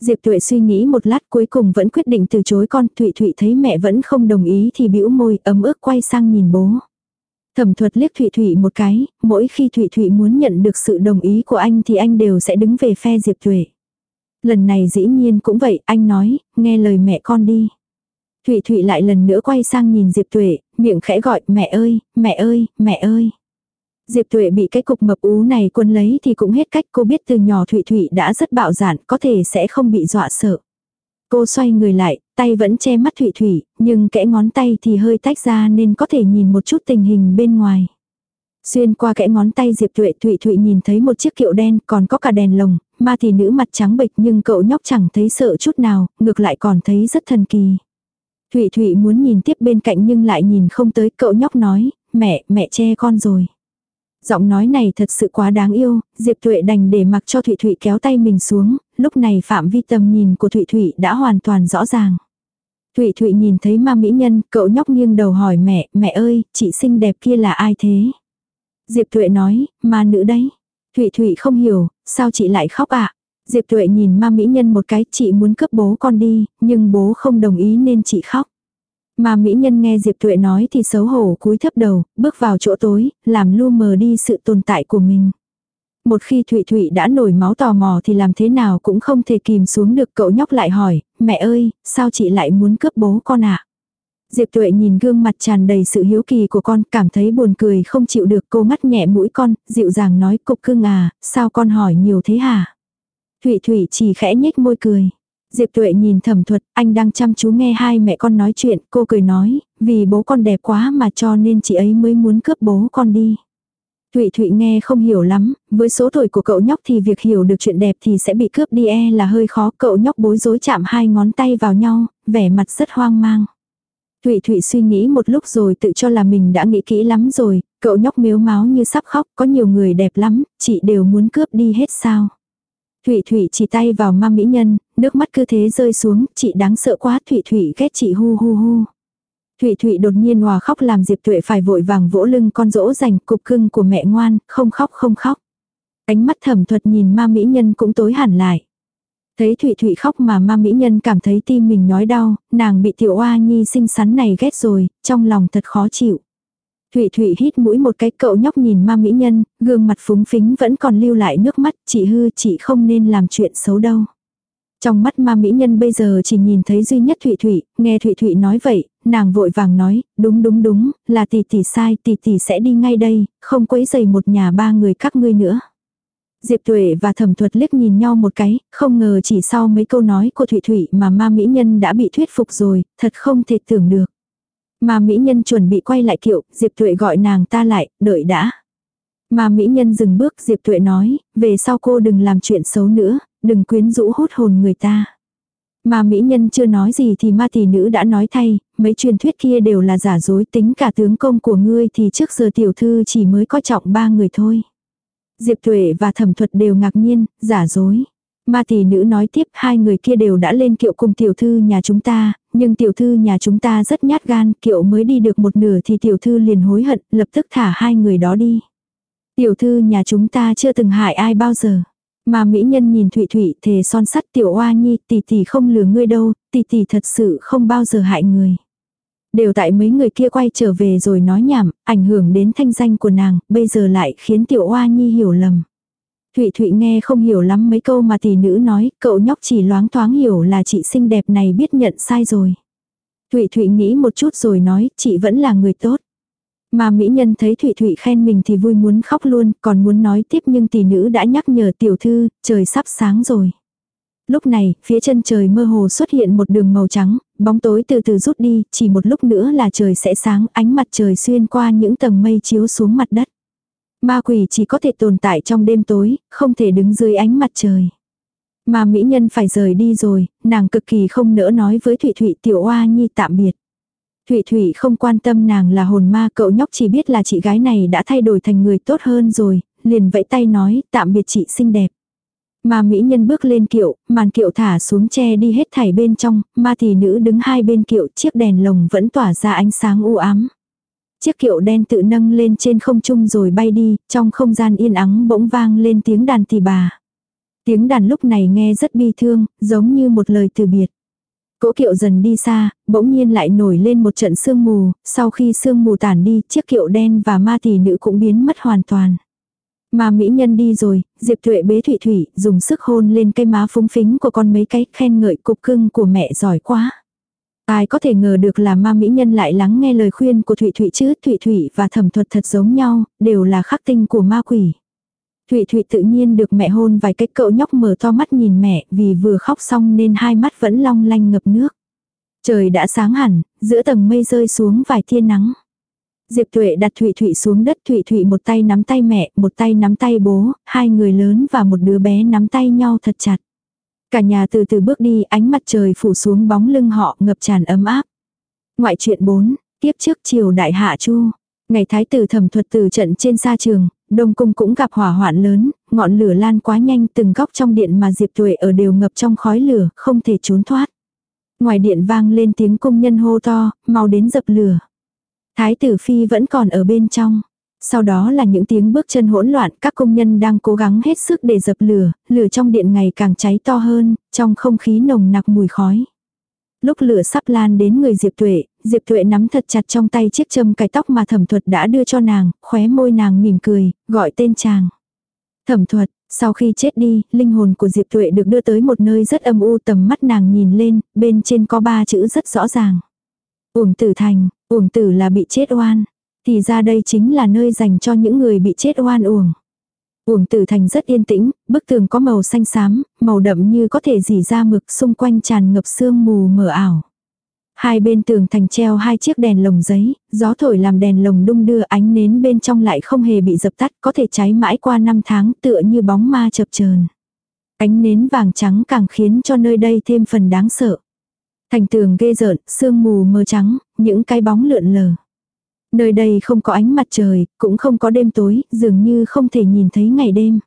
Diệp Thụy suy nghĩ một lát cuối cùng vẫn quyết định từ chối con, Thụy Thụy thấy mẹ vẫn không đồng ý thì bĩu môi ấm ức quay sang nhìn bố. Thẩm thuật liếc Thụy Thụy một cái, mỗi khi Thụy Thụy muốn nhận được sự đồng ý của anh thì anh đều sẽ đứng về phe Diệp Thụy. Lần này dĩ nhiên cũng vậy, anh nói, nghe lời mẹ con đi. Thụy Thụy lại lần nữa quay sang nhìn Diệp Tuệ, miệng khẽ gọi mẹ ơi, mẹ ơi, mẹ ơi. Diệp Tuệ bị cái cục mập ú này quân lấy thì cũng hết cách cô biết từ nhỏ Thụy Thụy đã rất bạo dạn, có thể sẽ không bị dọa sợ. Cô xoay người lại, tay vẫn che mắt Thụy Thụy, nhưng kẽ ngón tay thì hơi tách ra nên có thể nhìn một chút tình hình bên ngoài. Xuyên qua kẽ ngón tay Diệp Tuệ Thụy Thụy nhìn thấy một chiếc kiệu đen còn có cả đèn lồng, ma thì nữ mặt trắng bệch nhưng cậu nhóc chẳng thấy sợ chút nào, ngược lại còn thấy rất thần kỳ. Thụy Thụy muốn nhìn tiếp bên cạnh nhưng lại nhìn không tới cậu nhóc nói, mẹ, mẹ che con rồi. Giọng nói này thật sự quá đáng yêu, Diệp Tuệ đành để mặc cho Thụy Thụy kéo tay mình xuống, lúc này phạm vi tầm nhìn của Thụy Thụy đã hoàn toàn rõ ràng. Thụy Thụy nhìn thấy ma mỹ nhân, cậu nhóc nghiêng đầu hỏi mẹ, mẹ ơi, chị xinh đẹp kia là ai thế? Diệp Tuệ nói, ma nữ đấy. Thụy Thụy không hiểu, sao chị lại khóc ạ? À? Diệp Tuệ nhìn ma mỹ nhân một cái, chị muốn cướp bố con đi, nhưng bố không đồng ý nên chị khóc. Mà mỹ nhân nghe Diệp Tuệ nói thì xấu hổ cúi thấp đầu, bước vào chỗ tối, làm lu mờ đi sự tồn tại của mình. Một khi Thụy Thụy đã nổi máu tò mò thì làm thế nào cũng không thể kìm xuống được cậu nhóc lại hỏi, mẹ ơi, sao chị lại muốn cướp bố con ạ? À? Diệp Tuệ nhìn gương mặt tràn đầy sự hiếu kỳ của con, cảm thấy buồn cười không chịu được cô ngắt nhẹ mũi con, dịu dàng nói cục cưng à, sao con hỏi nhiều thế hả? Thụy Thụy chỉ khẽ nhếch môi cười. Diệp Tuệ nhìn thẩm thuật, anh đang chăm chú nghe hai mẹ con nói chuyện, cô cười nói, vì bố con đẹp quá mà cho nên chị ấy mới muốn cướp bố con đi. Thụy Thụy nghe không hiểu lắm, với số tuổi của cậu nhóc thì việc hiểu được chuyện đẹp thì sẽ bị cướp đi e là hơi khó. Cậu nhóc bối rối chạm hai ngón tay vào nhau, vẻ mặt rất hoang mang. Thụy Thụy suy nghĩ một lúc rồi tự cho là mình đã nghĩ kỹ lắm rồi, cậu nhóc miếu máu như sắp khóc, có nhiều người đẹp lắm, chị đều muốn cướp đi hết sao. Thụy Thụy chỉ tay vào ma mỹ nhân, nước mắt cứ thế rơi xuống, chị đáng sợ quá, Thụy Thụy ghét chị hu hu hu. Thụy Thụy đột nhiên hòa khóc làm Diệp Tuệ phải vội vàng vỗ lưng con dỗ dành cục cưng của mẹ ngoan, không khóc không khóc. Ánh mắt thẩm thuật nhìn ma mỹ nhân cũng tối hẳn lại. Thấy Thụy Thụy khóc mà ma mỹ nhân cảm thấy tim mình nhói đau, nàng bị tiểu oa nhi xinh xắn này ghét rồi, trong lòng thật khó chịu. Thụy Thụy hít mũi một cái cậu nhóc nhìn ma mỹ nhân, gương mặt phúng phính vẫn còn lưu lại nước mắt, chị hư chị không nên làm chuyện xấu đâu. Trong mắt ma mỹ nhân bây giờ chỉ nhìn thấy duy nhất Thụy Thụy, nghe Thụy Thụy nói vậy, nàng vội vàng nói, đúng đúng đúng, là tỷ tỷ sai, tỷ tỷ sẽ đi ngay đây, không quấy dày một nhà ba người các ngươi nữa. Diệp Tuệ và Thẩm Thuật liếc nhìn nhau một cái, không ngờ chỉ sau mấy câu nói của Thụy Thụy mà ma mỹ nhân đã bị thuyết phục rồi, thật không thể tưởng được. Ma mỹ nhân chuẩn bị quay lại kiệu, Diệp Thuệ gọi nàng ta lại, đợi đã. Ma mỹ nhân dừng bước, Diệp Thuệ nói, về sau cô đừng làm chuyện xấu nữa, đừng quyến rũ hút hồn người ta. Mà mỹ nhân chưa nói gì thì ma tỷ nữ đã nói thay, mấy truyền thuyết kia đều là giả dối tính cả tướng công của ngươi thì trước giờ tiểu thư chỉ mới có trọng ba người thôi. Diệp Thuệ và thẩm thuật đều ngạc nhiên, giả dối. Ma tỷ nữ nói tiếp hai người kia đều đã lên kiệu cùng tiểu thư nhà chúng ta, nhưng tiểu thư nhà chúng ta rất nhát gan, kiệu mới đi được một nửa thì tiểu thư liền hối hận, lập tức thả hai người đó đi. Tiểu thư nhà chúng ta chưa từng hại ai bao giờ. Mà mỹ nhân nhìn Thụy Thụy thề son sắt tiểu oa nhi tỷ tỷ không lừa ngươi đâu, tỷ tỷ thật sự không bao giờ hại người. Đều tại mấy người kia quay trở về rồi nói nhảm, ảnh hưởng đến thanh danh của nàng, bây giờ lại khiến tiểu oa nhi hiểu lầm. Thụy Thụy nghe không hiểu lắm mấy câu mà tỷ nữ nói, cậu nhóc chỉ loáng thoáng hiểu là chị xinh đẹp này biết nhận sai rồi. Thụy Thụy nghĩ một chút rồi nói, chị vẫn là người tốt. Mà mỹ nhân thấy Thụy Thụy khen mình thì vui muốn khóc luôn, còn muốn nói tiếp nhưng tỷ nữ đã nhắc nhở tiểu thư, trời sắp sáng rồi. Lúc này, phía chân trời mơ hồ xuất hiện một đường màu trắng, bóng tối từ từ rút đi, chỉ một lúc nữa là trời sẽ sáng, ánh mặt trời xuyên qua những tầng mây chiếu xuống mặt đất. Ma quỷ chỉ có thể tồn tại trong đêm tối, không thể đứng dưới ánh mặt trời. Mà mỹ nhân phải rời đi rồi, nàng cực kỳ không nỡ nói với Thụy Thụy tiểu oa nhi tạm biệt. Thụy Thụy không quan tâm nàng là hồn ma cậu nhóc chỉ biết là chị gái này đã thay đổi thành người tốt hơn rồi, liền vẫy tay nói tạm biệt chị xinh đẹp. Mà mỹ nhân bước lên kiệu, màn kiệu thả xuống che đi hết thảy bên trong, ma thì nữ đứng hai bên kiệu chiếc đèn lồng vẫn tỏa ra ánh sáng u ám. Chiếc kiệu đen tự nâng lên trên không trung rồi bay đi, trong không gian yên ắng bỗng vang lên tiếng đàn tỳ bà. Tiếng đàn lúc này nghe rất bi thương, giống như một lời từ biệt. Cỗ kiệu dần đi xa, bỗng nhiên lại nổi lên một trận sương mù, sau khi sương mù tản đi, chiếc kiệu đen và ma tỷ nữ cũng biến mất hoàn toàn. Mà mỹ nhân đi rồi, Diệp thụy bế Thụy Thủy, dùng sức hôn lên cây má phúng phính của con mấy cái, khen ngợi cục cưng của mẹ giỏi quá. Ai có thể ngờ được là ma mỹ nhân lại lắng nghe lời khuyên của Thụy Thụy chứ, Thụy thụy và thẩm thuật thật giống nhau, đều là khắc tinh của ma quỷ. Thụy Thụy tự nhiên được mẹ hôn vài cái cậu nhóc mở to mắt nhìn mẹ vì vừa khóc xong nên hai mắt vẫn long lanh ngập nước. Trời đã sáng hẳn, giữa tầng mây rơi xuống vài tia nắng. Diệp Tuệ đặt Thụy Thụy xuống đất Thụy Thụy một tay nắm tay mẹ, một tay nắm tay bố, hai người lớn và một đứa bé nắm tay nhau thật chặt. Cả nhà từ từ bước đi ánh mặt trời phủ xuống bóng lưng họ ngập tràn ấm áp. Ngoại truyện 4, tiếp trước chiều đại hạ chu. Ngày thái tử thẩm thuật từ trận trên xa trường, Đông cung cũng gặp hỏa hoạn lớn, ngọn lửa lan quá nhanh từng góc trong điện mà Diệp Tuệ ở đều ngập trong khói lửa, không thể trốn thoát. Ngoài điện vang lên tiếng cung nhân hô to, mau đến dập lửa. Thái tử phi vẫn còn ở bên trong. Sau đó là những tiếng bước chân hỗn loạn, các công nhân đang cố gắng hết sức để dập lửa, lửa trong điện ngày càng cháy to hơn, trong không khí nồng nặc mùi khói. Lúc lửa sắp lan đến người Diệp Tuệ, Diệp Tuệ nắm thật chặt trong tay chiếc châm cài tóc mà thẩm thuật đã đưa cho nàng, khóe môi nàng mỉm cười, gọi tên chàng. Thẩm thuật, sau khi chết đi, linh hồn của Diệp Tuệ được đưa tới một nơi rất âm u tầm mắt nàng nhìn lên, bên trên có ba chữ rất rõ ràng. Uổng tử thành, uổng tử là bị chết oan. Thì ra đây chính là nơi dành cho những người bị chết oan uổng. Uổng tử thành rất yên tĩnh, bức tường có màu xanh xám, màu đậm như có thể dì ra mực xung quanh tràn ngập sương mù mờ ảo. Hai bên tường thành treo hai chiếc đèn lồng giấy, gió thổi làm đèn lồng đung đưa ánh nến bên trong lại không hề bị dập tắt, có thể cháy mãi qua năm tháng tựa như bóng ma chập chờn. Ánh nến vàng trắng càng khiến cho nơi đây thêm phần đáng sợ. Thành tường ghê rợn, sương mù mờ trắng, những cái bóng lượn lờ. Nơi đây không có ánh mặt trời, cũng không có đêm tối, dường như không thể nhìn thấy ngày đêm.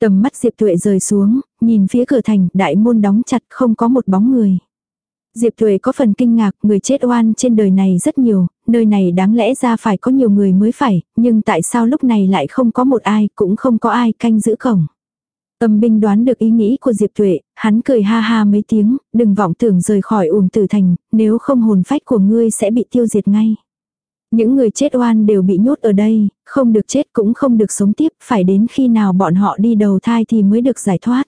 Tầm mắt Diệp Tuệ rời xuống, nhìn phía cửa thành, đại môn đóng chặt, không có một bóng người. Diệp Tuệ có phần kinh ngạc, người chết oan trên đời này rất nhiều, nơi này đáng lẽ ra phải có nhiều người mới phải, nhưng tại sao lúc này lại không có một ai, cũng không có ai canh giữ cổng. Tâm binh đoán được ý nghĩ của Diệp Tuệ, hắn cười ha ha mấy tiếng, đừng vọng tưởng rời khỏi ùm tử thành, nếu không hồn phách của ngươi sẽ bị tiêu diệt ngay. Những người chết oan đều bị nhốt ở đây, không được chết cũng không được sống tiếp, phải đến khi nào bọn họ đi đầu thai thì mới được giải thoát.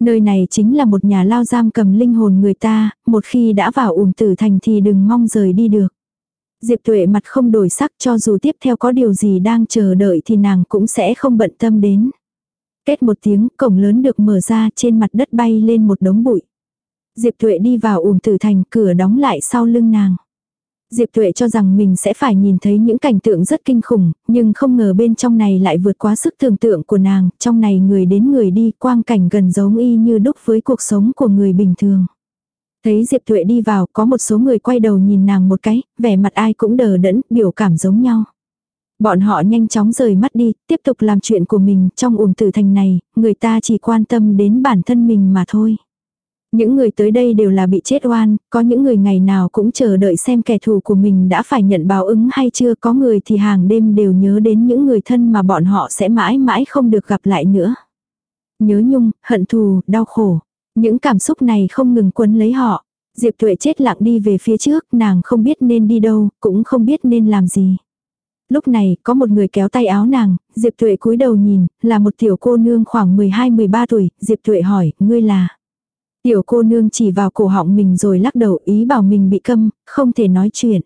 Nơi này chính là một nhà lao giam cầm linh hồn người ta, một khi đã vào ủng tử thành thì đừng mong rời đi được. Diệp tuệ mặt không đổi sắc cho dù tiếp theo có điều gì đang chờ đợi thì nàng cũng sẽ không bận tâm đến. Kết một tiếng, cổng lớn được mở ra trên mặt đất bay lên một đống bụi. Diệp tuệ đi vào ủng tử thành cửa đóng lại sau lưng nàng. Diệp Tuệ cho rằng mình sẽ phải nhìn thấy những cảnh tượng rất kinh khủng, nhưng không ngờ bên trong này lại vượt quá sức tưởng tượng của nàng, trong này người đến người đi quang cảnh gần giống y như đúc với cuộc sống của người bình thường. Thấy Diệp Tuệ đi vào, có một số người quay đầu nhìn nàng một cái, vẻ mặt ai cũng đờ đẫn, biểu cảm giống nhau. Bọn họ nhanh chóng rời mắt đi, tiếp tục làm chuyện của mình, trong uổng tử thành này, người ta chỉ quan tâm đến bản thân mình mà thôi. Những người tới đây đều là bị chết oan, có những người ngày nào cũng chờ đợi xem kẻ thù của mình đã phải nhận báo ứng hay chưa, có người thì hàng đêm đều nhớ đến những người thân mà bọn họ sẽ mãi mãi không được gặp lại nữa. Nhớ nhung, hận thù, đau khổ. Những cảm xúc này không ngừng quấn lấy họ. Diệp Tuệ chết lặng đi về phía trước, nàng không biết nên đi đâu, cũng không biết nên làm gì. Lúc này, có một người kéo tay áo nàng, Diệp Tuệ cúi đầu nhìn, là một tiểu cô nương khoảng 12-13 tuổi, Diệp Tuệ hỏi, ngươi là... Tiểu cô nương chỉ vào cổ họng mình rồi lắc đầu ý bảo mình bị câm, không thể nói chuyện.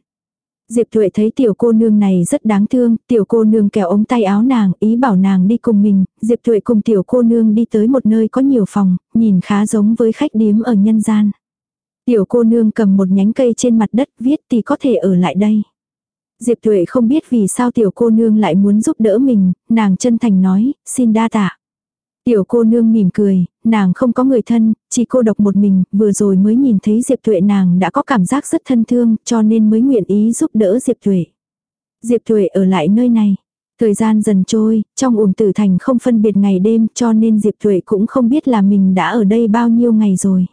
Diệp Thuệ thấy tiểu cô nương này rất đáng thương, tiểu cô nương kéo ống tay áo nàng, ý bảo nàng đi cùng mình, Diệp Thuệ cùng tiểu cô nương đi tới một nơi có nhiều phòng, nhìn khá giống với khách điếm ở nhân gian. Tiểu cô nương cầm một nhánh cây trên mặt đất viết thì có thể ở lại đây. Diệp Thuệ không biết vì sao tiểu cô nương lại muốn giúp đỡ mình, nàng chân thành nói, xin đa tạ. Tiểu cô nương mỉm cười, nàng không có người thân, chỉ cô độc một mình, vừa rồi mới nhìn thấy Diệp Tuệ nàng đã có cảm giác rất thân thương, cho nên mới nguyện ý giúp đỡ Diệp Tuệ. Diệp Tuệ ở lại nơi này. Thời gian dần trôi, trong uổng tử thành không phân biệt ngày đêm cho nên Diệp Tuệ cũng không biết là mình đã ở đây bao nhiêu ngày rồi.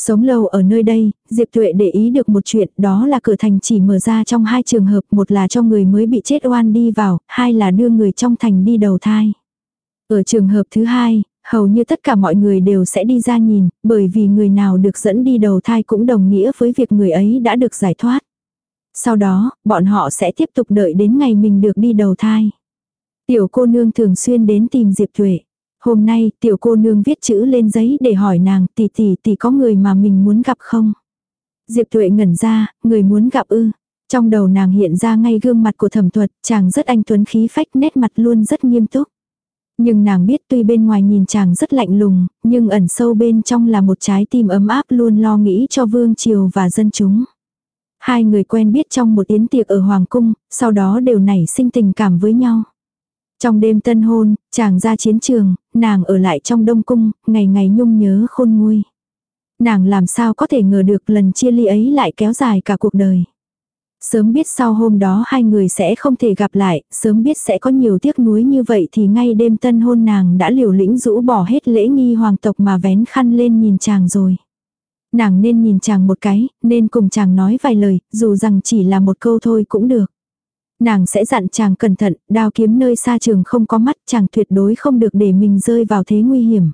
Sống lâu ở nơi đây, Diệp Tuệ để ý được một chuyện đó là cửa thành chỉ mở ra trong hai trường hợp, một là cho người mới bị chết oan đi vào, hai là đưa người trong thành đi đầu thai. Ở trường hợp thứ hai, hầu như tất cả mọi người đều sẽ đi ra nhìn, bởi vì người nào được dẫn đi đầu thai cũng đồng nghĩa với việc người ấy đã được giải thoát. Sau đó, bọn họ sẽ tiếp tục đợi đến ngày mình được đi đầu thai. Tiểu cô nương thường xuyên đến tìm Diệp Thuệ. Hôm nay, tiểu cô nương viết chữ lên giấy để hỏi nàng tỷ tỷ tỷ có người mà mình muốn gặp không? Diệp Thuệ ngẩn ra, người muốn gặp ư. Trong đầu nàng hiện ra ngay gương mặt của thẩm thuật, chàng rất anh tuấn khí phách nét mặt luôn rất nghiêm túc. Nhưng nàng biết tuy bên ngoài nhìn chàng rất lạnh lùng, nhưng ẩn sâu bên trong là một trái tim ấm áp luôn lo nghĩ cho vương triều và dân chúng. Hai người quen biết trong một yến tiệc ở Hoàng Cung, sau đó đều nảy sinh tình cảm với nhau. Trong đêm tân hôn, chàng ra chiến trường, nàng ở lại trong đông cung, ngày ngày nhung nhớ khôn nguôi. Nàng làm sao có thể ngờ được lần chia ly ấy lại kéo dài cả cuộc đời. Sớm biết sau hôm đó hai người sẽ không thể gặp lại, sớm biết sẽ có nhiều tiếc nuối như vậy thì ngay đêm tân hôn nàng đã liều lĩnh rũ bỏ hết lễ nghi hoàng tộc mà vén khăn lên nhìn chàng rồi. Nàng nên nhìn chàng một cái, nên cùng chàng nói vài lời, dù rằng chỉ là một câu thôi cũng được. Nàng sẽ dặn chàng cẩn thận, đao kiếm nơi xa trường không có mắt chàng tuyệt đối không được để mình rơi vào thế nguy hiểm.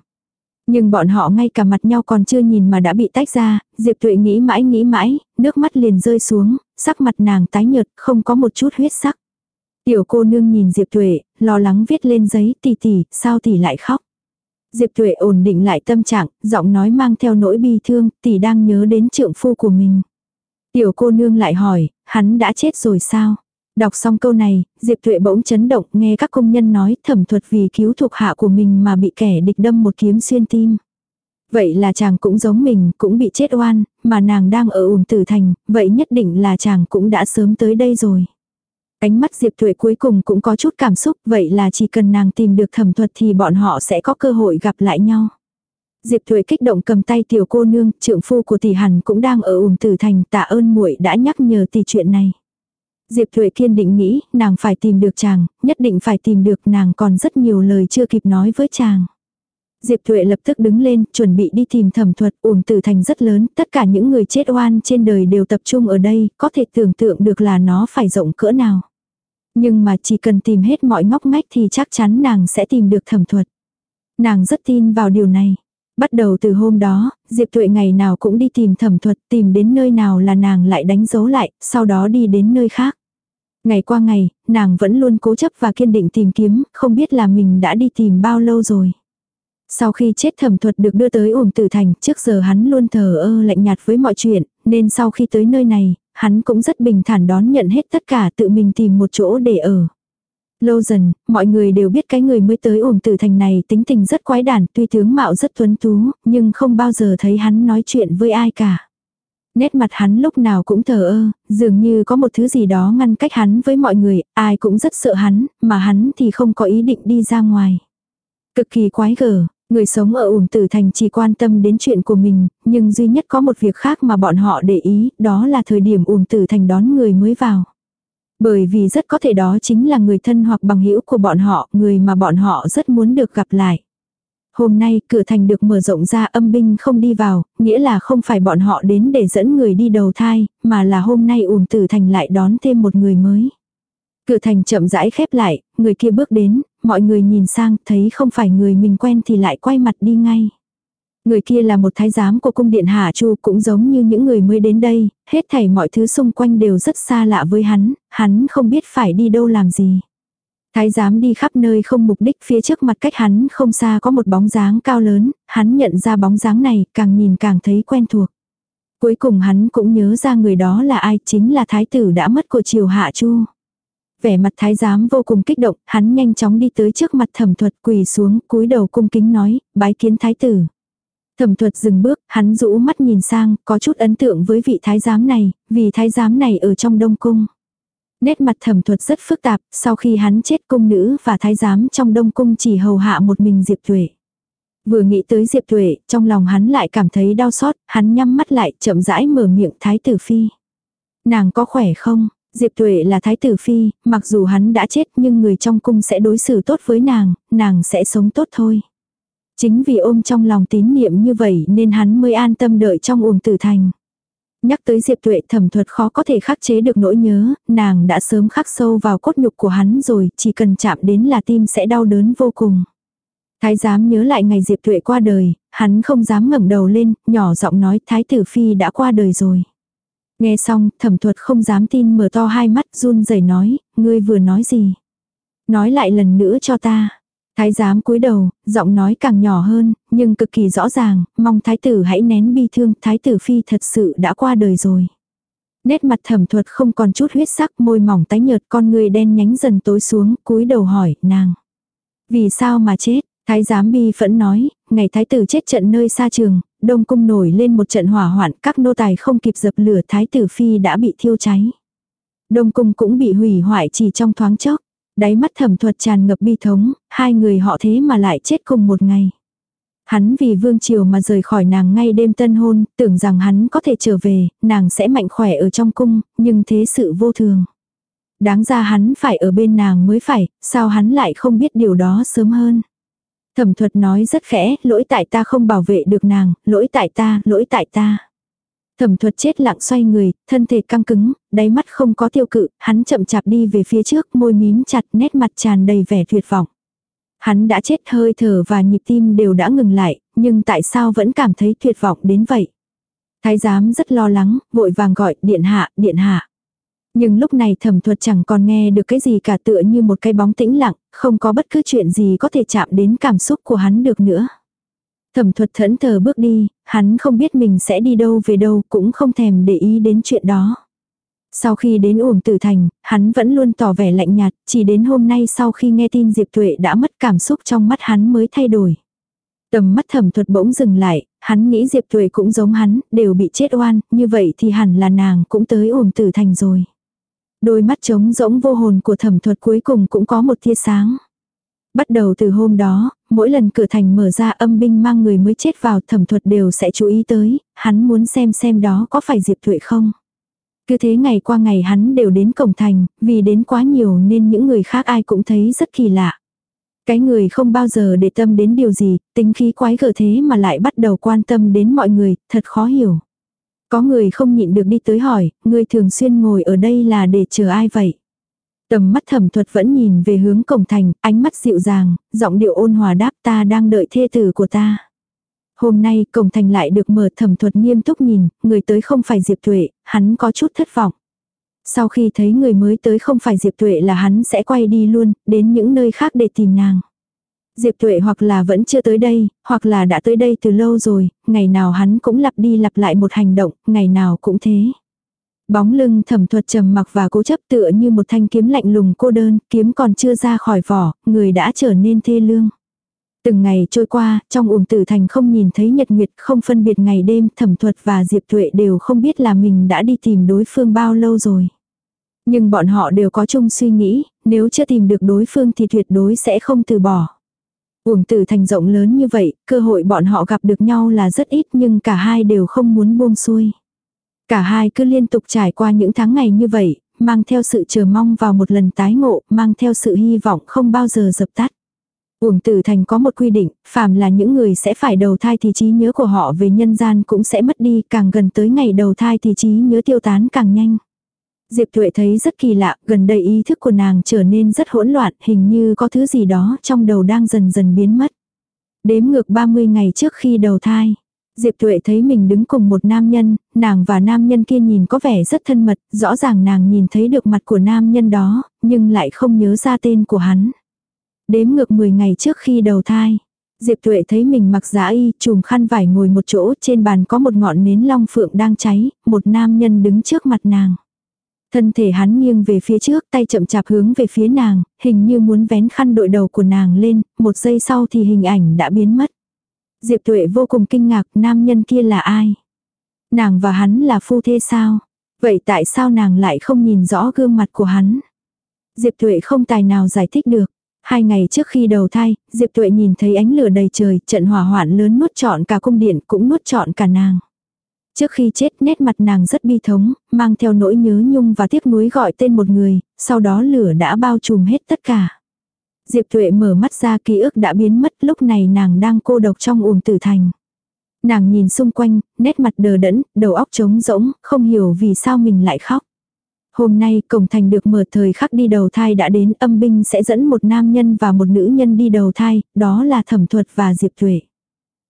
Nhưng bọn họ ngay cả mặt nhau còn chưa nhìn mà đã bị tách ra, Diệp Tuệ nghĩ mãi nghĩ mãi, nước mắt liền rơi xuống, sắc mặt nàng tái nhợt, không có một chút huyết sắc. Tiểu cô nương nhìn Diệp Tuệ, lo lắng viết lên giấy tỷ tỷ, sao tỷ lại khóc. Diệp Tuệ ổn định lại tâm trạng, giọng nói mang theo nỗi bi thương, tỷ đang nhớ đến trượng phu của mình. Tiểu cô nương lại hỏi, hắn đã chết rồi sao? Đọc xong câu này, Diệp Thuệ bỗng chấn động nghe các công nhân nói thẩm thuật vì cứu thuộc hạ của mình mà bị kẻ địch đâm một kiếm xuyên tim. Vậy là chàng cũng giống mình, cũng bị chết oan, mà nàng đang ở ủng tử thành, vậy nhất định là chàng cũng đã sớm tới đây rồi. Ánh mắt Diệp Thuệ cuối cùng cũng có chút cảm xúc, vậy là chỉ cần nàng tìm được thẩm thuật thì bọn họ sẽ có cơ hội gặp lại nhau. Diệp Thuệ kích động cầm tay tiểu cô nương, trượng phu của tỷ hẳn cũng đang ở ủng tử thành, tạ ơn muội đã nhắc nhở tỷ chuyện này. Diệp Thuệ kiên định nghĩ, nàng phải tìm được chàng, nhất định phải tìm được nàng còn rất nhiều lời chưa kịp nói với chàng. Diệp Thuệ lập tức đứng lên, chuẩn bị đi tìm thẩm thuật, uổng tử thành rất lớn, tất cả những người chết oan trên đời đều tập trung ở đây, có thể tưởng tượng được là nó phải rộng cỡ nào. Nhưng mà chỉ cần tìm hết mọi ngóc ngách thì chắc chắn nàng sẽ tìm được thẩm thuật. Nàng rất tin vào điều này. Bắt đầu từ hôm đó, Diệp Thuệ ngày nào cũng đi tìm thẩm thuật, tìm đến nơi nào là nàng lại đánh dấu lại, sau đó đi đến nơi khác. Ngày qua ngày, nàng vẫn luôn cố chấp và kiên định tìm kiếm, không biết là mình đã đi tìm bao lâu rồi. Sau khi chết thẩm thuật được đưa tới ủng tử thành, trước giờ hắn luôn thờ ơ lạnh nhạt với mọi chuyện, nên sau khi tới nơi này, hắn cũng rất bình thản đón nhận hết tất cả tự mình tìm một chỗ để ở. Lâu dần, mọi người đều biết cái người mới tới ủng tử thành này tính tình rất quái đản, tuy tướng mạo rất tuấn tú, nhưng không bao giờ thấy hắn nói chuyện với ai cả. Nét mặt hắn lúc nào cũng thờ ơ, dường như có một thứ gì đó ngăn cách hắn với mọi người, ai cũng rất sợ hắn, mà hắn thì không có ý định đi ra ngoài. Cực kỳ quái gở, người sống ở ủng tử thành chỉ quan tâm đến chuyện của mình, nhưng duy nhất có một việc khác mà bọn họ để ý, đó là thời điểm ủng tử thành đón người mới vào. Bởi vì rất có thể đó chính là người thân hoặc bằng hữu của bọn họ, người mà bọn họ rất muốn được gặp lại. Hôm nay cửa thành được mở rộng ra âm binh không đi vào, nghĩa là không phải bọn họ đến để dẫn người đi đầu thai, mà là hôm nay ùn tử thành lại đón thêm một người mới. Cửa thành chậm rãi khép lại, người kia bước đến, mọi người nhìn sang, thấy không phải người mình quen thì lại quay mặt đi ngay. Người kia là một thái giám của cung điện Hà Chu cũng giống như những người mới đến đây, hết thảy mọi thứ xung quanh đều rất xa lạ với hắn, hắn không biết phải đi đâu làm gì. Thái giám đi khắp nơi không mục đích phía trước mặt cách hắn không xa có một bóng dáng cao lớn, hắn nhận ra bóng dáng này càng nhìn càng thấy quen thuộc. Cuối cùng hắn cũng nhớ ra người đó là ai chính là thái tử đã mất của triều hạ chu. Vẻ mặt thái giám vô cùng kích động, hắn nhanh chóng đi tới trước mặt thẩm thuật quỳ xuống cúi đầu cung kính nói, bái kiến thái tử. Thẩm thuật dừng bước, hắn rũ mắt nhìn sang, có chút ấn tượng với vị thái giám này, vì thái giám này ở trong đông cung. Nét mặt thẩm thuật rất phức tạp, sau khi hắn chết cung nữ và thái giám trong đông cung chỉ hầu hạ một mình Diệp Tuệ. Vừa nghĩ tới Diệp Tuệ, trong lòng hắn lại cảm thấy đau xót, hắn nhắm mắt lại, chậm rãi mở miệng thái tử phi. Nàng có khỏe không? Diệp Tuệ là thái tử phi, mặc dù hắn đã chết nhưng người trong cung sẽ đối xử tốt với nàng, nàng sẽ sống tốt thôi. Chính vì ôm trong lòng tín niệm như vậy nên hắn mới an tâm đợi trong uổng tử thành. Nhắc tới Diệp Tuệ thẩm thuật khó có thể khắc chế được nỗi nhớ, nàng đã sớm khắc sâu vào cốt nhục của hắn rồi, chỉ cần chạm đến là tim sẽ đau đớn vô cùng. Thái giám nhớ lại ngày Diệp Tuệ qua đời, hắn không dám ngẩng đầu lên, nhỏ giọng nói Thái tử Phi đã qua đời rồi. Nghe xong, thẩm thuật không dám tin mở to hai mắt run rẩy nói, ngươi vừa nói gì? Nói lại lần nữa cho ta. Thái giám cúi đầu, giọng nói càng nhỏ hơn, nhưng cực kỳ rõ ràng, mong thái tử hãy nén bi thương, thái tử phi thật sự đã qua đời rồi. Nét mặt thẩm thuật không còn chút huyết sắc, môi mỏng tái nhợt, con người đen nhánh dần tối xuống, cúi đầu hỏi, nàng. Vì sao mà chết? Thái giám bi phẫn nói, ngày thái tử chết trận nơi xa trường, đông cung nổi lên một trận hỏa hoạn, các nô tài không kịp dập lửa thái tử phi đã bị thiêu cháy. Đông cung cũng bị hủy hoại chỉ trong thoáng chốc. Đáy mắt thẩm thuật tràn ngập bi thống, hai người họ thế mà lại chết cùng một ngày. Hắn vì vương triều mà rời khỏi nàng ngay đêm tân hôn, tưởng rằng hắn có thể trở về, nàng sẽ mạnh khỏe ở trong cung, nhưng thế sự vô thường. Đáng ra hắn phải ở bên nàng mới phải, sao hắn lại không biết điều đó sớm hơn. Thẩm thuật nói rất khẽ, lỗi tại ta không bảo vệ được nàng, lỗi tại ta, lỗi tại ta. Thẩm thuật chết lặng xoay người, thân thể căng cứng, đáy mắt không có tiêu cự, hắn chậm chạp đi về phía trước, môi mím chặt, nét mặt tràn đầy vẻ tuyệt vọng. Hắn đã chết hơi thở và nhịp tim đều đã ngừng lại, nhưng tại sao vẫn cảm thấy tuyệt vọng đến vậy? Thái giám rất lo lắng, vội vàng gọi, điện hạ, điện hạ. Nhưng lúc này thẩm thuật chẳng còn nghe được cái gì cả tựa như một cái bóng tĩnh lặng, không có bất cứ chuyện gì có thể chạm đến cảm xúc của hắn được nữa. Thẩm thuật thẫn thờ bước đi, hắn không biết mình sẽ đi đâu về đâu cũng không thèm để ý đến chuyện đó. Sau khi đến uổng tử thành, hắn vẫn luôn tỏ vẻ lạnh nhạt, chỉ đến hôm nay sau khi nghe tin Diệp Tuệ đã mất cảm xúc trong mắt hắn mới thay đổi. Tầm mắt thẩm thuật bỗng dừng lại, hắn nghĩ Diệp Tuệ cũng giống hắn, đều bị chết oan, như vậy thì hẳn là nàng cũng tới uổng tử thành rồi. Đôi mắt trống rỗng vô hồn của thẩm thuật cuối cùng cũng có một tia sáng. Bắt đầu từ hôm đó, mỗi lần cửa thành mở ra âm binh mang người mới chết vào thẩm thuật đều sẽ chú ý tới, hắn muốn xem xem đó có phải Diệp thụy không. Cứ thế ngày qua ngày hắn đều đến cổng thành, vì đến quá nhiều nên những người khác ai cũng thấy rất kỳ lạ. Cái người không bao giờ để tâm đến điều gì, tính khí quái gở thế mà lại bắt đầu quan tâm đến mọi người, thật khó hiểu. Có người không nhịn được đi tới hỏi, người thường xuyên ngồi ở đây là để chờ ai vậy? Tầm mắt thẩm thuật vẫn nhìn về hướng cổng thành, ánh mắt dịu dàng, giọng điệu ôn hòa đáp ta đang đợi thê tử của ta. Hôm nay cổng thành lại được mở thẩm thuật nghiêm túc nhìn, người tới không phải Diệp Tuệ, hắn có chút thất vọng. Sau khi thấy người mới tới không phải Diệp Tuệ là hắn sẽ quay đi luôn, đến những nơi khác để tìm nàng. Diệp Tuệ hoặc là vẫn chưa tới đây, hoặc là đã tới đây từ lâu rồi, ngày nào hắn cũng lặp đi lặp lại một hành động, ngày nào cũng thế. Bóng lưng thẩm thuật trầm mặc và cố chấp tựa như một thanh kiếm lạnh lùng cô đơn, kiếm còn chưa ra khỏi vỏ, người đã trở nên thê lương. Từng ngày trôi qua, trong uổng tử thành không nhìn thấy nhật nguyệt, không phân biệt ngày đêm, thẩm thuật và Diệp Tuệ đều không biết là mình đã đi tìm đối phương bao lâu rồi. Nhưng bọn họ đều có chung suy nghĩ, nếu chưa tìm được đối phương thì tuyệt đối sẽ không từ bỏ. Uổng tử thành rộng lớn như vậy, cơ hội bọn họ gặp được nhau là rất ít nhưng cả hai đều không muốn buông xuôi. Cả hai cứ liên tục trải qua những tháng ngày như vậy, mang theo sự chờ mong vào một lần tái ngộ, mang theo sự hy vọng không bao giờ dập tắt. Uổng tử thành có một quy định, phàm là những người sẽ phải đầu thai thì trí nhớ của họ về nhân gian cũng sẽ mất đi, càng gần tới ngày đầu thai thì trí nhớ tiêu tán càng nhanh. Diệp Thuệ thấy rất kỳ lạ, gần đây ý thức của nàng trở nên rất hỗn loạn, hình như có thứ gì đó trong đầu đang dần dần biến mất. Đếm ngược 30 ngày trước khi đầu thai. Diệp Tuệ thấy mình đứng cùng một nam nhân, nàng và nam nhân kia nhìn có vẻ rất thân mật, rõ ràng nàng nhìn thấy được mặt của nam nhân đó, nhưng lại không nhớ ra tên của hắn. Đếm ngược 10 ngày trước khi đầu thai. Diệp Tuệ thấy mình mặc giá y, chùm khăn vải ngồi một chỗ, trên bàn có một ngọn nến long phượng đang cháy, một nam nhân đứng trước mặt nàng. Thân thể hắn nghiêng về phía trước, tay chậm chạp hướng về phía nàng, hình như muốn vén khăn đội đầu của nàng lên, một giây sau thì hình ảnh đã biến mất. Diệp Tuệ vô cùng kinh ngạc, nam nhân kia là ai? Nàng và hắn là phu thê sao? Vậy tại sao nàng lại không nhìn rõ gương mặt của hắn? Diệp Tuệ không tài nào giải thích được. Hai ngày trước khi đầu thai, Diệp Tuệ nhìn thấy ánh lửa đầy trời, trận hỏa hoạn lớn nuốt trọn cả cung điện cũng nuốt trọn cả nàng. Trước khi chết nét mặt nàng rất bi thống, mang theo nỗi nhớ nhung và tiếc nuối gọi tên một người, sau đó lửa đã bao trùm hết tất cả. Diệp Thuệ mở mắt ra ký ức đã biến mất lúc này nàng đang cô độc trong uổng tử thành. Nàng nhìn xung quanh, nét mặt đờ đẫn, đầu óc trống rỗng, không hiểu vì sao mình lại khóc. Hôm nay cổng thành được mở thời khắc đi đầu thai đã đến âm binh sẽ dẫn một nam nhân và một nữ nhân đi đầu thai, đó là thẩm thuật và Diệp Thuệ.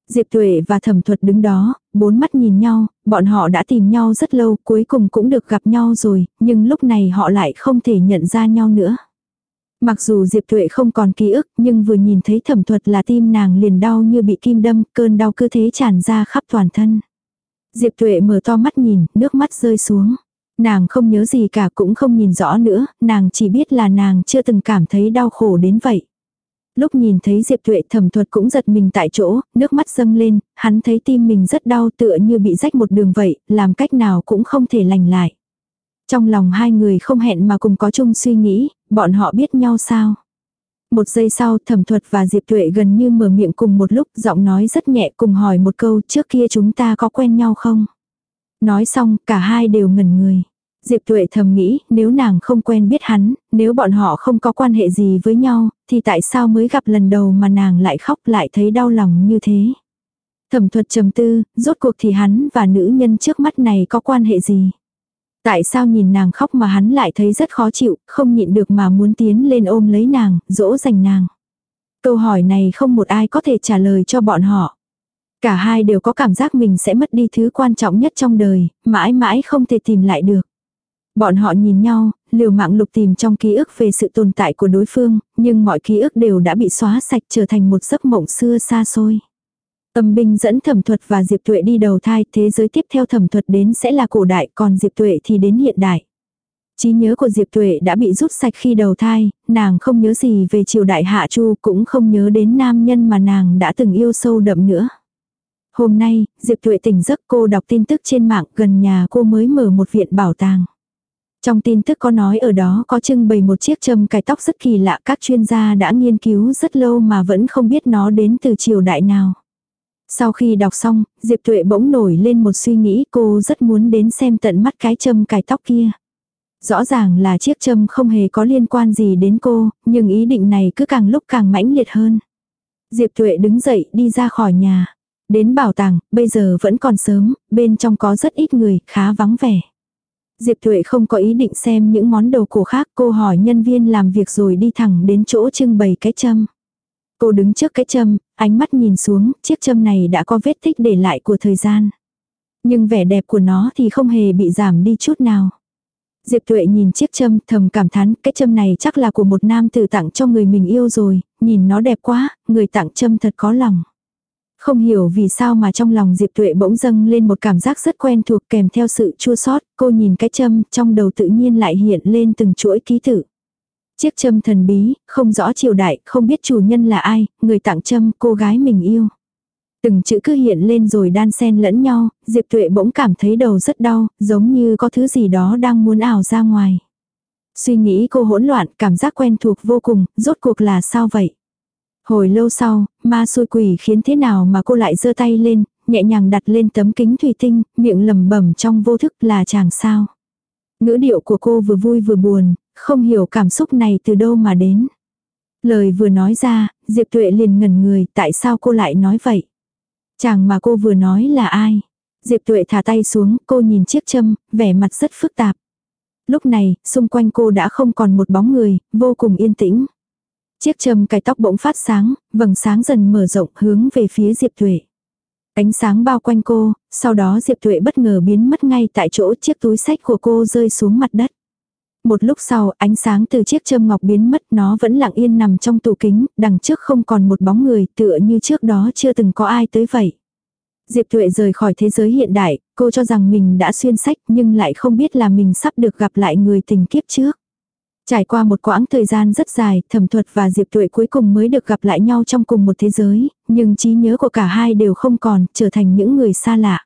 Diệp Tuệ và thẩm thuật đứng đó, bốn mắt nhìn nhau, bọn họ đã tìm nhau rất lâu, cuối cùng cũng được gặp nhau rồi, nhưng lúc này họ lại không thể nhận ra nhau nữa. Mặc dù Diệp Tuệ không còn ký ức, nhưng vừa nhìn thấy thẩm thuật là tim nàng liền đau như bị kim đâm, cơn đau cứ thế tràn ra khắp toàn thân. Diệp Tuệ mở to mắt nhìn, nước mắt rơi xuống. Nàng không nhớ gì cả cũng không nhìn rõ nữa, nàng chỉ biết là nàng chưa từng cảm thấy đau khổ đến vậy. Lúc nhìn thấy Diệp Tuệ thẩm thuật cũng giật mình tại chỗ, nước mắt dâng lên, hắn thấy tim mình rất đau tựa như bị rách một đường vậy, làm cách nào cũng không thể lành lại. Trong lòng hai người không hẹn mà cùng có chung suy nghĩ, bọn họ biết nhau sao. Một giây sau thẩm thuật và Diệp Tuệ gần như mở miệng cùng một lúc giọng nói rất nhẹ cùng hỏi một câu trước kia chúng ta có quen nhau không. Nói xong cả hai đều ngẩn người. Diệp Tuệ thầm nghĩ, nếu nàng không quen biết hắn, nếu bọn họ không có quan hệ gì với nhau, thì tại sao mới gặp lần đầu mà nàng lại khóc lại thấy đau lòng như thế. Thẩm thuật trầm tư, rốt cuộc thì hắn và nữ nhân trước mắt này có quan hệ gì. Tại sao nhìn nàng khóc mà hắn lại thấy rất khó chịu, không nhịn được mà muốn tiến lên ôm lấy nàng, dỗ dành nàng. Câu hỏi này không một ai có thể trả lời cho bọn họ. Cả hai đều có cảm giác mình sẽ mất đi thứ quan trọng nhất trong đời, mãi mãi không thể tìm lại được. Bọn họ nhìn nhau, liều mạng lục tìm trong ký ức về sự tồn tại của đối phương, nhưng mọi ký ức đều đã bị xóa sạch trở thành một giấc mộng xưa xa xôi. Âm binh dẫn thẩm thuật và Diệp Tuệ đi đầu thai, thế giới tiếp theo thẩm thuật đến sẽ là cổ đại, còn Diệp Tuệ thì đến hiện đại. trí nhớ của Diệp Tuệ đã bị rút sạch khi đầu thai, nàng không nhớ gì về triều đại Hạ Chu cũng không nhớ đến nam nhân mà nàng đã từng yêu sâu đậm nữa. Hôm nay, Diệp Tuệ tỉnh giấc cô đọc tin tức trên mạng gần nhà cô mới mở một viện bảo tàng. Trong tin tức có nói ở đó có trưng bày một chiếc châm cài tóc rất kỳ lạ các chuyên gia đã nghiên cứu rất lâu mà vẫn không biết nó đến từ triều đại nào. Sau khi đọc xong, Diệp Tuệ bỗng nổi lên một suy nghĩ cô rất muốn đến xem tận mắt cái châm cài tóc kia. Rõ ràng là chiếc châm không hề có liên quan gì đến cô, nhưng ý định này cứ càng lúc càng mãnh liệt hơn. Diệp Tuệ đứng dậy đi ra khỏi nhà. Đến bảo tàng, bây giờ vẫn còn sớm, bên trong có rất ít người, khá vắng vẻ. Diệp Tuệ không có ý định xem những món đồ cổ khác, cô hỏi nhân viên làm việc rồi đi thẳng đến chỗ trưng bày cái châm. Cô đứng trước cái châm, ánh mắt nhìn xuống, chiếc châm này đã có vết tích để lại của thời gian. Nhưng vẻ đẹp của nó thì không hề bị giảm đi chút nào. Diệp Tuệ nhìn chiếc châm thầm cảm thán cái châm này chắc là của một nam tử tặng cho người mình yêu rồi, nhìn nó đẹp quá, người tặng châm thật có lòng. Không hiểu vì sao mà trong lòng Diệp Tuệ bỗng dâng lên một cảm giác rất quen thuộc kèm theo sự chua sót, cô nhìn cái châm trong đầu tự nhiên lại hiện lên từng chuỗi ký tự. Chiếc châm thần bí, không rõ triều đại, không biết chủ nhân là ai, người tặng châm, cô gái mình yêu. Từng chữ cứ hiện lên rồi đan xen lẫn nhau, Diệp Tuệ bỗng cảm thấy đầu rất đau, giống như có thứ gì đó đang muốn ảo ra ngoài. Suy nghĩ cô hỗn loạn, cảm giác quen thuộc vô cùng, rốt cuộc là sao vậy? Hồi lâu sau, ma xui quỷ khiến thế nào mà cô lại giơ tay lên, nhẹ nhàng đặt lên tấm kính thủy tinh, miệng lẩm bẩm trong vô thức là chàng sao. Ngữ điệu của cô vừa vui vừa buồn, không hiểu cảm xúc này từ đâu mà đến. Lời vừa nói ra, Diệp Tuệ liền ngẩn người, tại sao cô lại nói vậy? Chàng mà cô vừa nói là ai? Diệp Tuệ thả tay xuống, cô nhìn chiếc châm, vẻ mặt rất phức tạp. Lúc này, xung quanh cô đã không còn một bóng người, vô cùng yên tĩnh. Chiếc châm cài tóc bỗng phát sáng, vầng sáng dần mở rộng hướng về phía Diệp Tuệ. Ánh sáng bao quanh cô, sau đó Diệp Tuệ bất ngờ biến mất ngay tại chỗ chiếc túi sách của cô rơi xuống mặt đất. Một lúc sau, ánh sáng từ chiếc châm ngọc biến mất nó vẫn lặng yên nằm trong tủ kính, đằng trước không còn một bóng người tựa như trước đó chưa từng có ai tới vậy. Diệp Tuệ rời khỏi thế giới hiện đại, cô cho rằng mình đã xuyên sách nhưng lại không biết là mình sắp được gặp lại người tình kiếp trước. Trải qua một quãng thời gian rất dài, thẩm thuật và Diệp Tuệ cuối cùng mới được gặp lại nhau trong cùng một thế giới, nhưng trí nhớ của cả hai đều không còn, trở thành những người xa lạ.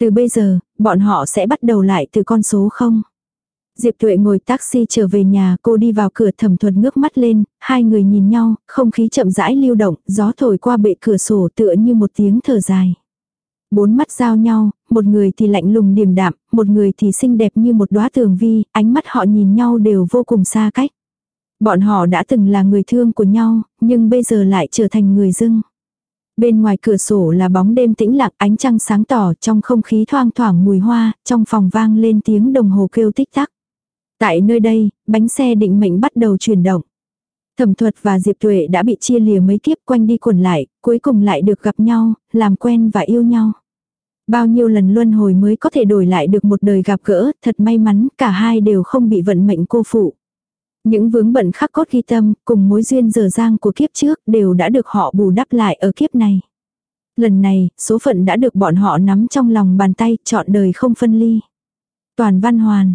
Từ bây giờ, bọn họ sẽ bắt đầu lại từ con số không. Diệp Tuệ ngồi taxi trở về nhà, cô đi vào cửa thẩm thuật ngước mắt lên, hai người nhìn nhau, không khí chậm rãi lưu động, gió thổi qua bệ cửa sổ tựa như một tiếng thở dài. Bốn mắt giao nhau, một người thì lạnh lùng điềm đạm, một người thì xinh đẹp như một đóa tường vi, ánh mắt họ nhìn nhau đều vô cùng xa cách. Bọn họ đã từng là người thương của nhau, nhưng bây giờ lại trở thành người dưng. Bên ngoài cửa sổ là bóng đêm tĩnh lặng ánh trăng sáng tỏ trong không khí thoang thoảng mùi hoa, trong phòng vang lên tiếng đồng hồ kêu tích tắc. Tại nơi đây, bánh xe định mệnh bắt đầu chuyển động. Thẩm thuật và Diệp Tuệ đã bị chia lìa mấy kiếp quanh đi quẩn lại, cuối cùng lại được gặp nhau, làm quen và yêu nhau. Bao nhiêu lần luân hồi mới có thể đổi lại được một đời gặp gỡ, thật may mắn, cả hai đều không bị vận mệnh cô phụ. Những vướng bận khắc cốt ghi tâm, cùng mối duyên dở dang của kiếp trước đều đã được họ bù đắp lại ở kiếp này. Lần này, số phận đã được bọn họ nắm trong lòng bàn tay, chọn đời không phân ly. Toàn văn hoàn,